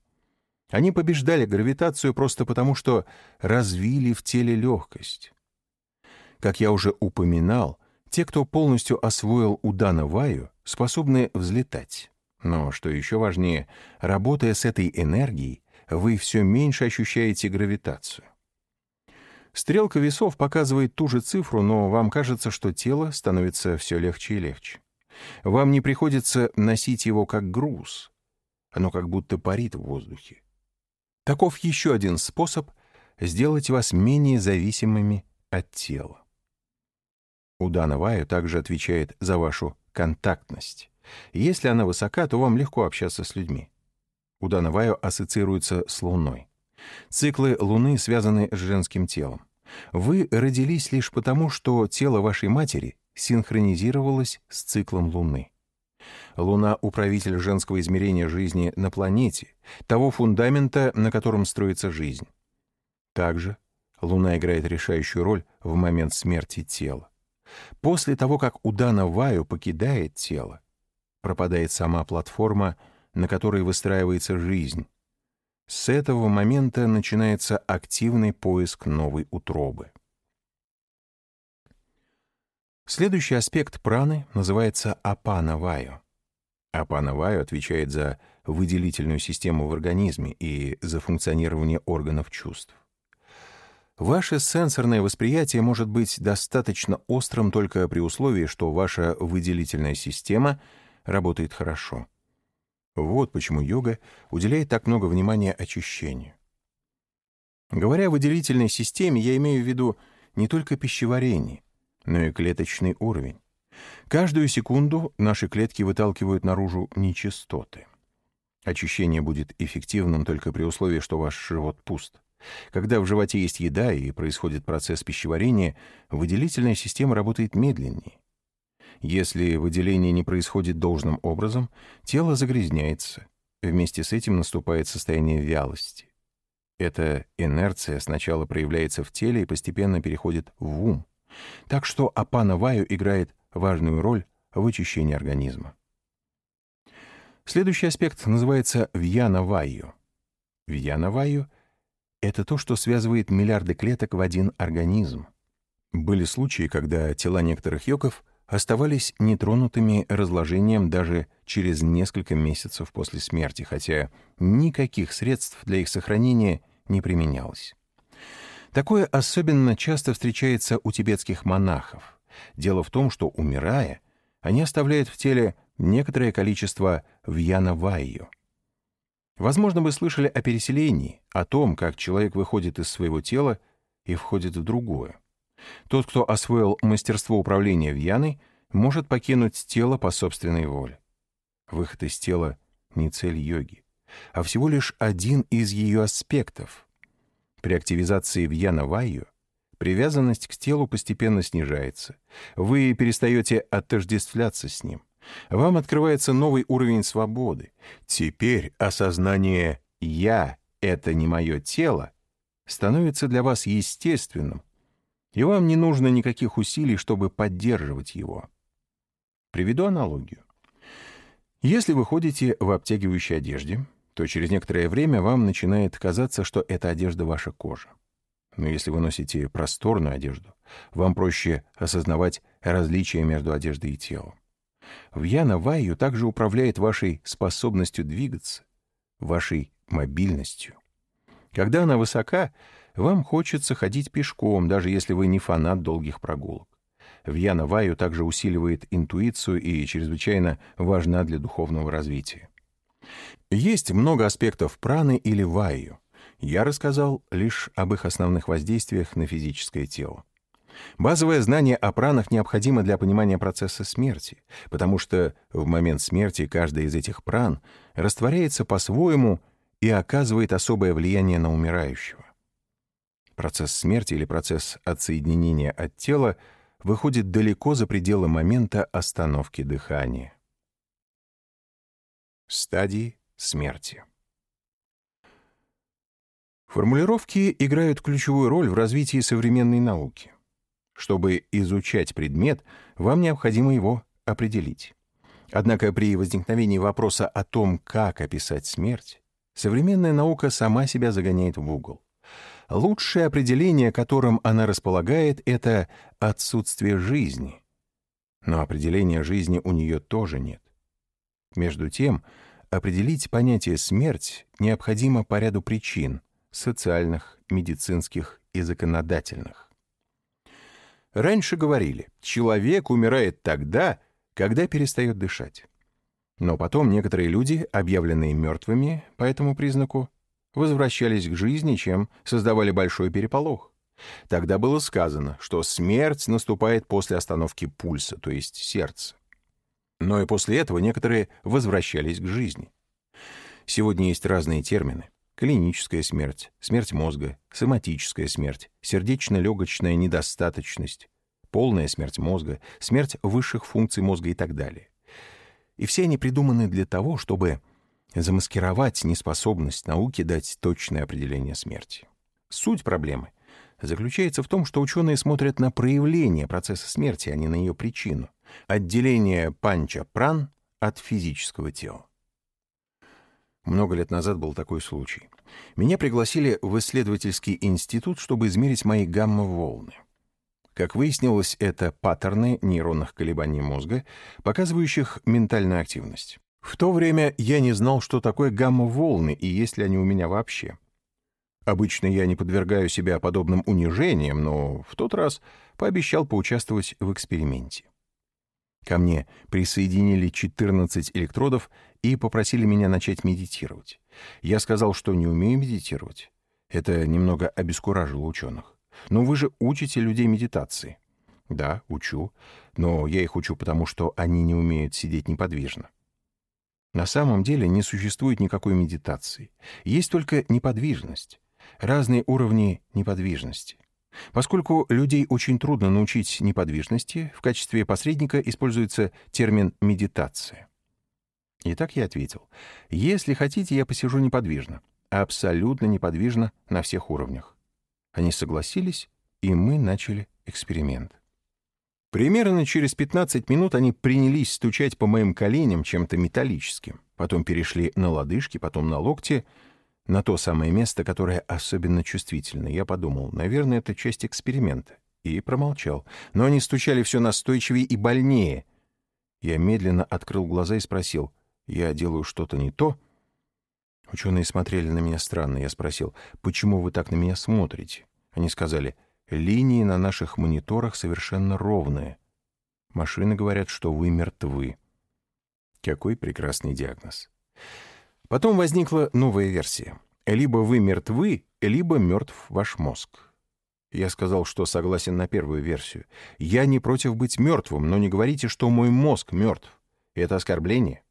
Они побеждали гравитацию просто потому, что развили в теле легкость. Как я уже упоминал, те, кто полностью освоил удана способны взлетать. Но, что еще важнее, работая с этой энергией, вы все меньше ощущаете гравитацию. Стрелка весов показывает ту же цифру, но вам кажется, что тело становится все легче и легче. Вам не приходится носить его как груз. Оно как будто парит в воздухе. Таков еще один способ сделать вас менее зависимыми от тела. Удана Ваю также отвечает за вашу контактность. Если она высока, то вам легко общаться с людьми. Удана Ваю ассоциируется с Луной. Циклы Луны связаны с женским телом. Вы родились лишь потому, что тело вашей матери синхронизировалось с циклом Луны. Луна — управитель женского измерения жизни на планете, того фундамента, на котором строится жизнь. Также Луна играет решающую роль в момент смерти тела. После того, как Удана Ваю покидает тело, пропадает сама платформа, на которой выстраивается жизнь, с этого момента начинается активный поиск новой утробы. Следующий аспект праны называется апана-ваю. Апана-ваю отвечает за выделительную систему в организме и за функционирование органов чувств. Ваше сенсорное восприятие может быть достаточно острым только при условии, что ваша выделительная система работает хорошо. Вот почему йога уделяет так много внимания очищению. Говоря о выделительной системе, я имею в виду не только пищеварение, но и клеточный уровень. Каждую секунду наши клетки выталкивают наружу нечистоты. Очищение будет эффективным только при условии, что ваш живот пуст. Когда в животе есть еда и происходит процесс пищеварения, выделительная система работает медленнее. Если выделение не происходит должным образом, тело загрязняется. Вместе с этим наступает состояние вялости. Эта инерция сначала проявляется в теле и постепенно переходит в ум. Так что апана-ваю играет важную роль в очищении организма. Следующий аспект называется вьяна-ваю. Вьяна-ваю — это то, что связывает миллиарды клеток в один организм. Были случаи, когда тела некоторых йогов — оставались нетронутыми разложением даже через несколько месяцев после смерти, хотя никаких средств для их сохранения не применялось. Такое особенно часто встречается у тибетских монахов. Дело в том, что, умирая, они оставляют в теле некоторое количество вьяна-вайю. Возможно, вы слышали о переселении, о том, как человек выходит из своего тела и входит в другое. Тот, кто освоил мастерство управления вьяной, может покинуть тело по собственной воле. Выход из тела — не цель йоги, а всего лишь один из ее аспектов. При активизации вьяна вайю привязанность к телу постепенно снижается. Вы перестаете отождествляться с ним. Вам открывается новый уровень свободы. Теперь осознание «я» — это не мое тело становится для вас естественным, и вам не нужно никаких усилий, чтобы поддерживать его. Приведу аналогию. Если вы ходите в обтягивающей одежде, то через некоторое время вам начинает казаться, что эта одежда ваша кожа. Но если вы носите просторную одежду, вам проще осознавать различия между одеждой и телом. Вьяна Вайю также управляет вашей способностью двигаться, вашей мобильностью. Когда она высока, вам хочется ходить пешком, даже если вы не фанат долгих прогулок. Вьяна Ваю также усиливает интуицию и чрезвычайно важна для духовного развития. Есть много аспектов праны или ваю. Я рассказал лишь об их основных воздействиях на физическое тело. Базовое знание о пранах необходимо для понимания процесса смерти, потому что в момент смерти каждая из этих пран растворяется по-своему и оказывает особое влияние на умирающего. Процесс смерти или процесс отсоединения от тела выходит далеко за пределы момента остановки дыхания. Стадии смерти. Формулировки играют ключевую роль в развитии современной науки. Чтобы изучать предмет, вам необходимо его определить. Однако при возникновении вопроса о том, как описать смерть, современная наука сама себя загоняет в угол. Лучшее определение, которым она располагает, это отсутствие жизни. Но определения жизни у нее тоже нет. Между тем, определить понятие «смерть» необходимо по ряду причин — социальных, медицинских и законодательных. Раньше говорили, человек умирает тогда, когда перестает дышать. Но потом некоторые люди, объявленные мертвыми по этому признаку, возвращались к жизни, чем создавали большой переполох. Тогда было сказано, что смерть наступает после остановки пульса, то есть сердца. Но и после этого некоторые возвращались к жизни. Сегодня есть разные термины. Клиническая смерть, смерть мозга, соматическая смерть, сердечно-легочная недостаточность, полная смерть мозга, смерть высших функций мозга и так далее. И все они придуманы для того, чтобы замаскировать неспособность науки дать точное определение смерти. Суть проблемы заключается в том, что ученые смотрят на проявление процесса смерти, а не на ее причину. Отделение панча-пран от физического тела. Много лет назад был такой случай. Меня пригласили в исследовательский институт, чтобы измерить мои гамма-волны. Как выяснилось, это паттерны нейронных колебаний мозга, показывающих ментальную активность. В то время я не знал, что такое гамма-волны и есть ли они у меня вообще. Обычно я не подвергаю себя подобным унижениям, но в тот раз пообещал поучаствовать в эксперименте. Ко мне присоединили 14 электродов и попросили меня начать медитировать. Я сказал, что не умею медитировать. Это немного обескуражило ученых. Но вы же учите людей медитации. Да, учу, но я их учу потому, что они не умеют сидеть неподвижно. На самом деле не существует никакой медитации. Есть только неподвижность. Разные уровни неподвижности. Поскольку людей очень трудно научить неподвижности, в качестве посредника используется термин «медитация». Итак, я ответил. Если хотите, я посижу неподвижно. Абсолютно неподвижно на всех уровнях. Они согласились, и мы начали эксперимент. Примерно через 15 минут они принялись стучать по моим коленям чем-то металлическим. Потом перешли на лодыжки, потом на локти, на то самое место, которое особенно чувствительно. Я подумал, наверное, это часть эксперимента. И промолчал. Но они стучали все настойчивее и больнее. Я медленно открыл глаза и спросил, «Я делаю что-то не то?» Ученые смотрели на меня странно. Я спросил, «Почему вы так на меня смотрите?» Они сказали, Линии на наших мониторах совершенно ровные. Машины говорят, что вы мертвы. Какой прекрасный диагноз. Потом возникла новая версия. Либо вы мертвы, либо мертв ваш мозг. Я сказал, что согласен на первую версию. Я не против быть мертвым, но не говорите, что мой мозг мертв. Это оскорбление.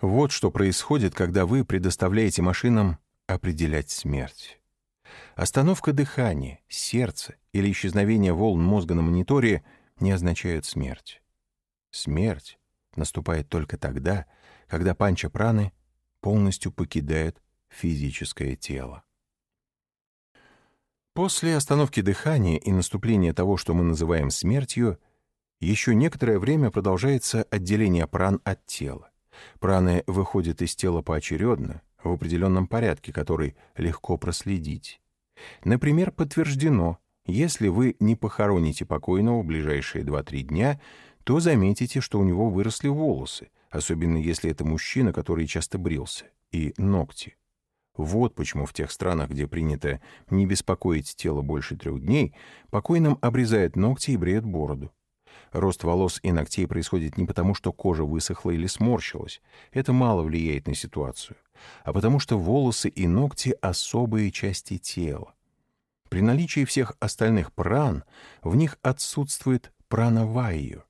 Вот что происходит, когда вы предоставляете машинам определять смерть. Остановка дыхания, сердца или исчезновение волн мозга на мониторе не означают смерть. Смерть наступает только тогда, когда панча-праны полностью покидают физическое тело. После остановки дыхания и наступления того, что мы называем смертью, еще некоторое время продолжается отделение пран от тела. Праны выходят из тела поочередно, в определенном порядке, который легко проследить. Например, подтверждено, если вы не похороните покойного в ближайшие 2-3 дня, то заметите, что у него выросли волосы, особенно если это мужчина, который часто брился, и ногти. Вот почему в тех странах, где принято не беспокоить тело больше трех дней, покойным обрезают ногти и бреют бороду. Рост волос и ногтей происходит не потому, что кожа высохла или сморщилась, это мало влияет на ситуацию, а потому что волосы и ногти — особые части тела. При наличии всех остальных пран в них отсутствует пранавайю,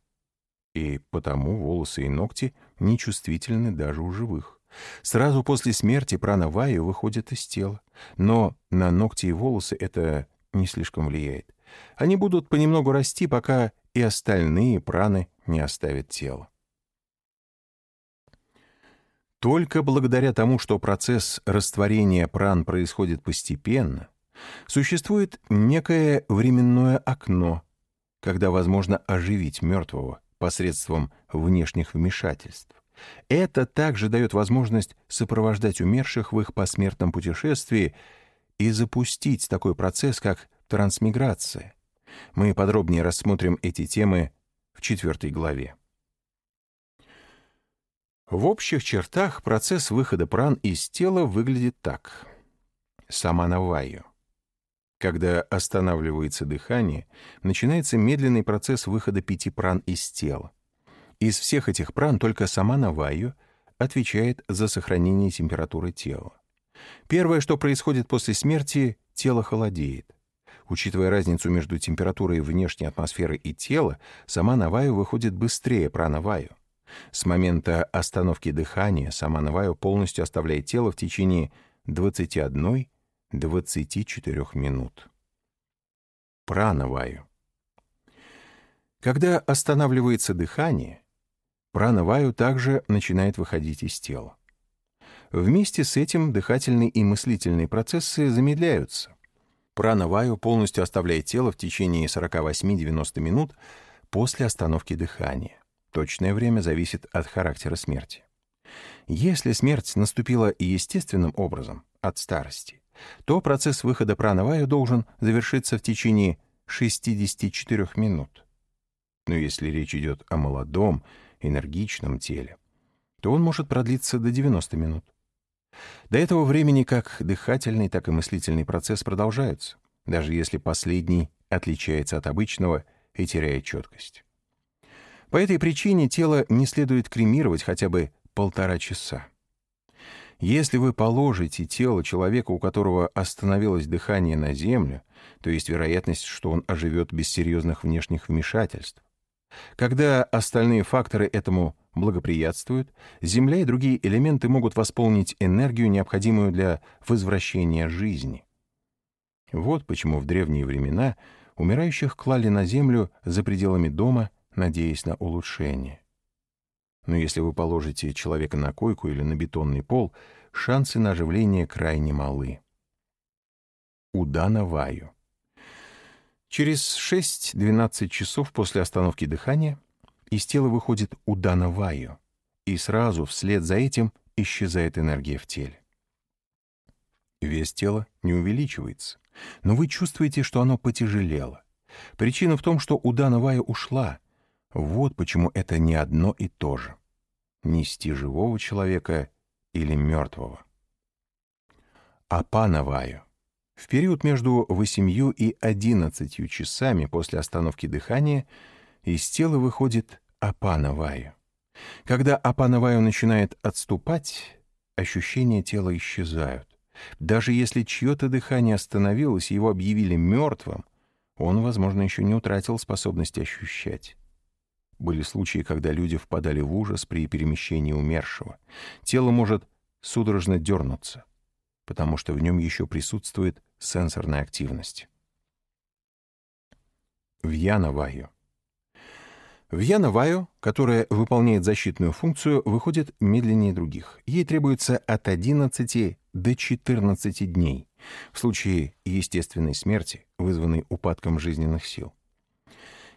и потому волосы и ногти нечувствительны даже у живых. Сразу после смерти пранавайю выходит из тела, но на ногти и волосы это не слишком влияет. Они будут понемногу расти, пока и остальные праны не оставят тело. Только благодаря тому, что процесс растворения пран происходит постепенно, существует некое временное окно, когда возможно оживить мертвого посредством внешних вмешательств. Это также дает возможность сопровождать умерших в их посмертном путешествии и запустить такой процесс, как трансмиграция, мы подробнее рассмотрим эти темы в четвертой главе. В общих чертах процесс выхода пран из тела выглядит так. Саманавайо. Когда останавливается дыхание, начинается медленный процесс выхода пяти пран из тела. Из всех этих пран только саманавайо отвечает за сохранение температуры тела. Первое, что происходит после смерти, тело холодеет. Учитывая разницу между температурой внешней атмосферы и тела, сама Наваю выходит быстрее пранаваю. С момента остановки дыхания сама Наваю полностью оставляет тело в течение 21-24 минут. Пранаваю. Когда останавливается дыхание, пранаваю также начинает выходить из тела. Вместе с этим дыхательные и мыслительные процессы замедляются. Пранаваю полностью оставляет тело в течение 48-90 минут после остановки дыхания. Точное время зависит от характера смерти. Если смерть наступила естественным образом, от старости, то процесс выхода пранаваю должен завершиться в течение 64 минут. Но если речь идет о молодом, энергичном теле, то он может продлиться до 90 минут. До этого времени как дыхательный, так и мыслительный процесс продолжаются, даже если последний отличается от обычного и теряет четкость. По этой причине тело не следует кремировать хотя бы полтора часа. Если вы положите тело человека, у которого остановилось дыхание на землю, то есть вероятность, что он оживет без серьезных внешних вмешательств. Когда остальные факторы этому благоприятствуют, Земля и другие элементы могут восполнить энергию, необходимую для возвращения жизни. Вот почему в древние времена умирающих клали на землю за пределами дома, надеясь на улучшение. Но если вы положите человека на койку или на бетонный пол, шансы на оживление крайне малы. Удана Ваю. Через 6-12 часов после остановки дыхания из тела выходит Удана Ваю, и сразу вслед за этим исчезает энергия в теле. Вес тела не увеличивается, но вы чувствуете, что оно потяжелело. Причина в том, что Удана Ваю ушла. Вот почему это не одно и то же. Нести живого человека или мертвого. Апана Ваю. В период между 8 и 11 часами после остановки дыхания из тела выходит апанаваю. Когда апанаваю начинает отступать, ощущения тела исчезают. Даже если чье-то дыхание остановилось и его объявили мертвым, он, возможно, еще не утратил способности ощущать. Были случаи, когда люди впадали в ужас при перемещении умершего. Тело может судорожно дернуться, потому что в нем еще присутствует сенсорная активность. Вьяна-ваю. Вьяна-ваю, которая выполняет защитную функцию, выходит медленнее других. Ей требуется от 11 до 14 дней в случае естественной смерти, вызванной упадком жизненных сил.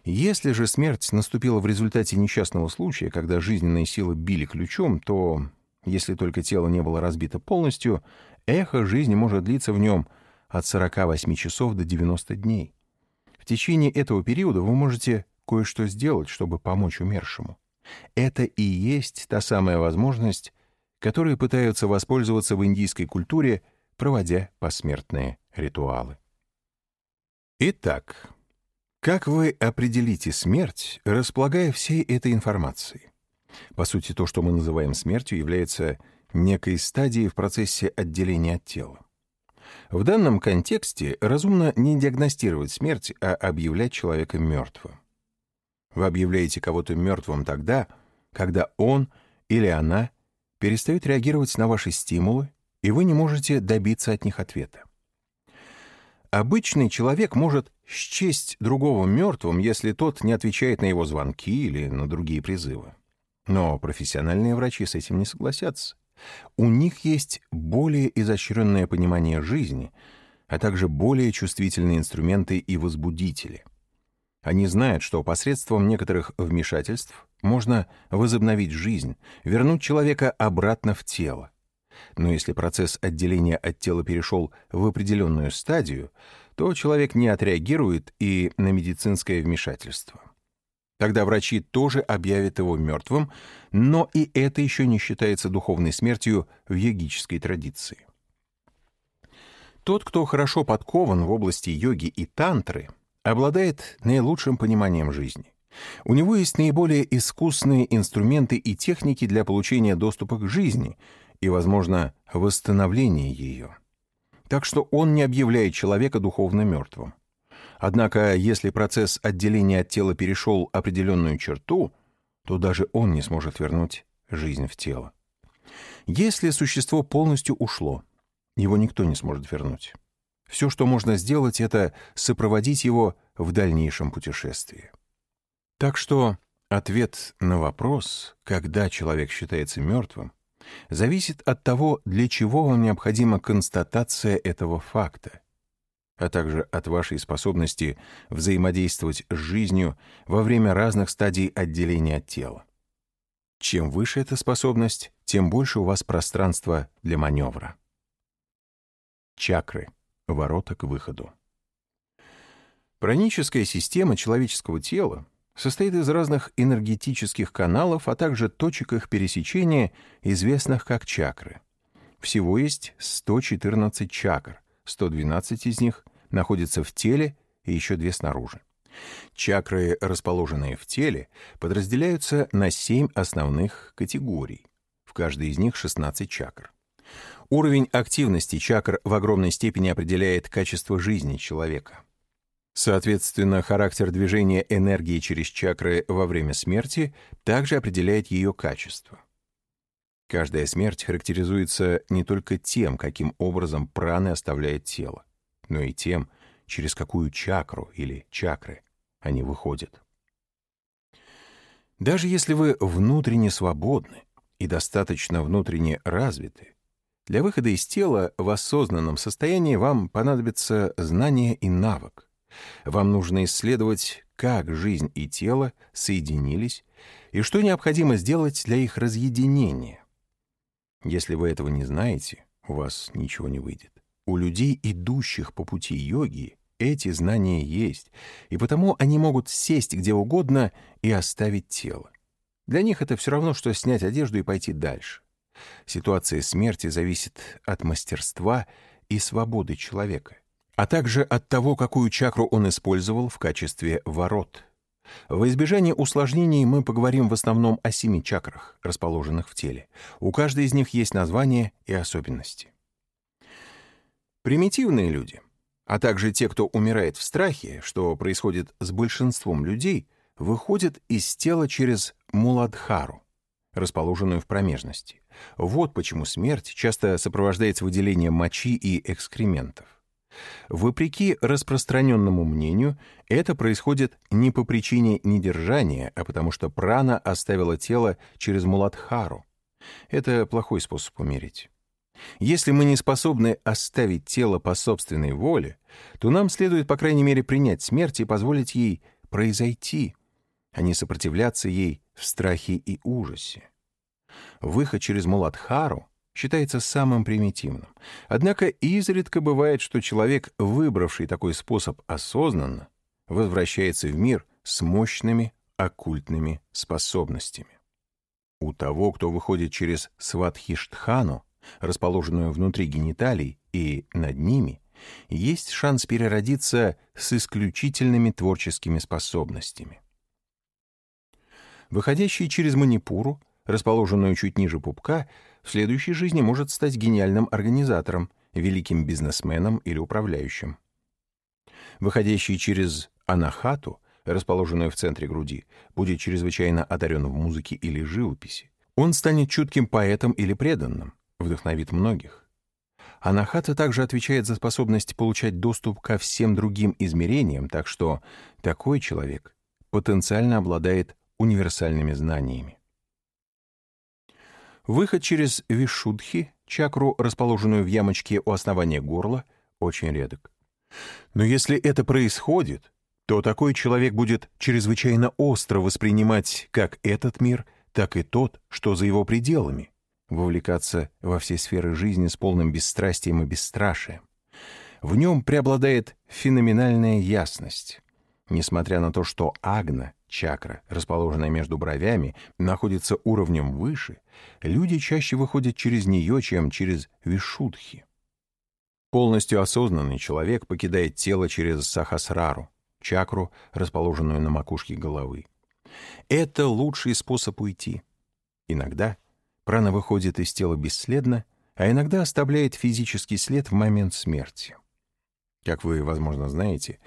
Если же смерть наступила в результате несчастного случая, когда жизненные силы били ключом, то, если только тело не было разбито полностью, эхо жизни может длиться в нем от 48 часов до 90 дней. В течение этого периода вы можете кое-что сделать, чтобы помочь умершему. Это и есть та самая возможность, которой пытаются воспользоваться в индийской культуре, проводя посмертные ритуалы. Итак, как вы определите смерть, располагая всей этой информацией? По сути, то, что мы называем смертью, является некой стадией в процессе отделения от тела. В данном контексте разумно не диагностировать смерть, а объявлять человека мертвым. Вы объявляете кого-то мертвым тогда, когда он или она перестают реагировать на ваши стимулы, и вы не можете добиться от них ответа. Обычный человек может счесть другого мертвым, если тот не отвечает на его звонки или на другие призывы. Но профессиональные врачи с этим не согласятся. У них есть более изощренное понимание жизни, а также более чувствительные инструменты и возбудители. Они знают, что посредством некоторых вмешательств можно возобновить жизнь, вернуть человека обратно в тело. Но если процесс отделения от тела перешел в определенную стадию, то человек не отреагирует и на медицинское вмешательство. Тогда врачи тоже объявят его мертвым, но и это еще не считается духовной смертью в йогической традиции. Тот, кто хорошо подкован в области йоги и тантры, обладает наилучшим пониманием жизни. У него есть наиболее искусные инструменты и техники для получения доступа к жизни и, возможно, восстановления ее. Так что он не объявляет человека духовно мертвым. Однако, если процесс отделения от тела перешел определенную черту, то даже он не сможет вернуть жизнь в тело. Если существо полностью ушло, его никто не сможет вернуть. Все, что можно сделать, это сопроводить его в дальнейшем путешествии. Так что ответ на вопрос, когда человек считается мертвым, зависит от того, для чего вам необходима констатация этого факта а также от вашей способности взаимодействовать с жизнью во время разных стадий отделения от тела. Чем выше эта способность, тем больше у вас пространства для маневра. Чакры. Ворота к выходу. Праническая система человеческого тела состоит из разных энергетических каналов, а также точек их пересечения, известных как чакры. Всего есть 114 чакр, 112 из них находятся в теле и еще две снаружи. Чакры, расположенные в теле, подразделяются на семь основных категорий. В каждой из них 16 чакр. Уровень активности чакр в огромной степени определяет качество жизни человека. Соответственно, характер движения энергии через чакры во время смерти также определяет ее качество. Каждая смерть характеризуется не только тем, каким образом праны оставляет тело, но и тем, через какую чакру или чакры они выходят. Даже если вы внутренне свободны и достаточно внутренне развиты, для выхода из тела в осознанном состоянии вам понадобится знание и навык. Вам нужно исследовать, как жизнь и тело соединились и что необходимо сделать для их разъединения. Если вы этого не знаете, у вас ничего не выйдет. У людей, идущих по пути йоги, эти знания есть, и потому они могут сесть где угодно и оставить тело. Для них это все равно, что снять одежду и пойти дальше. Ситуация смерти зависит от мастерства и свободы человека, а также от того, какую чакру он использовал в качестве ворот. В избежание усложнений мы поговорим в основном о семи чакрах, расположенных в теле. У каждой из них есть название и особенности. Примитивные люди, а также те, кто умирает в страхе, что происходит с большинством людей, выходят из тела через муладхару, расположенную в промежности. Вот почему смерть часто сопровождается выделением мочи и экскрементов. Вопреки распространенному мнению, это происходит не по причине недержания, а потому что прана оставила тело через муладхару. Это плохой способ умереть. Если мы не способны оставить тело по собственной воле, то нам следует, по крайней мере, принять смерть и позволить ей произойти, а не сопротивляться ей в страхе и ужасе. Выход через Муладхару считается самым примитивным. Однако изредка бывает, что человек, выбравший такой способ осознанно, возвращается в мир с мощными оккультными способностями. У того, кто выходит через Сватхиштхану, расположенную внутри гениталий и над ними, есть шанс переродиться с исключительными творческими способностями. Выходящий через манипуру, расположенную чуть ниже пупка, в следующей жизни может стать гениальным организатором, великим бизнесменом или управляющим. Выходящий через анахату, расположенную в центре груди, будет чрезвычайно одарен в музыке или живописи. Он станет чутким поэтом или преданным, вдохновит многих. Анахата также отвечает за способность получать доступ ко всем другим измерениям, так что такой человек потенциально обладает универсальными знаниями. Выход через вишудхи, чакру, расположенную в ямочке у основания горла, очень редок. Но если это происходит, то такой человек будет чрезвычайно остро воспринимать как этот мир, так и тот, что за его пределами, вовлекаться во все сферы жизни с полным бесстрастием и бесстрашием. В нем преобладает феноменальная ясность. Несмотря на то, что агна, чакра, расположенная между бровями, находится уровнем выше, люди чаще выходят через нее, чем через вишудхи. Полностью осознанный человек покидает тело через сахасрару, чакру, расположенную на макушке головы. Это лучший способ уйти. Иногда прана выходит из тела бесследно, а иногда оставляет физический след в момент смерти. Как вы, возможно, знаете,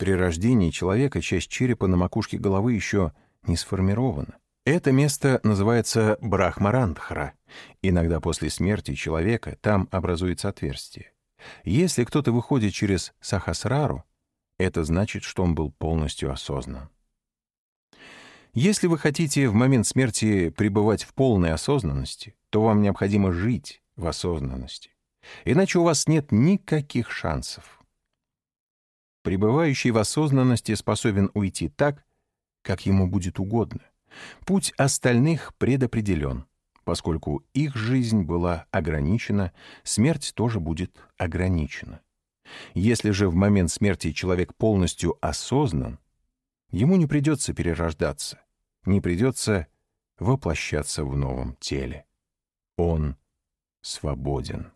при рождении человека часть черепа на макушке головы еще не сформирована. Это место называется Брахмарандхра. Иногда после смерти человека там образуется отверстие. Если кто-то выходит через Сахасрару, это значит, что он был полностью осознан. Если вы хотите в момент смерти пребывать в полной осознанности, то вам необходимо жить в осознанности. Иначе у вас нет никаких шансов. Пребывающий в осознанности способен уйти так, как ему будет угодно. Путь остальных предопределен. Поскольку их жизнь была ограничена, смерть тоже будет ограничена. Если же в момент смерти человек полностью осознан, ему не придется перерождаться, не придется воплощаться в новом теле. Он свободен.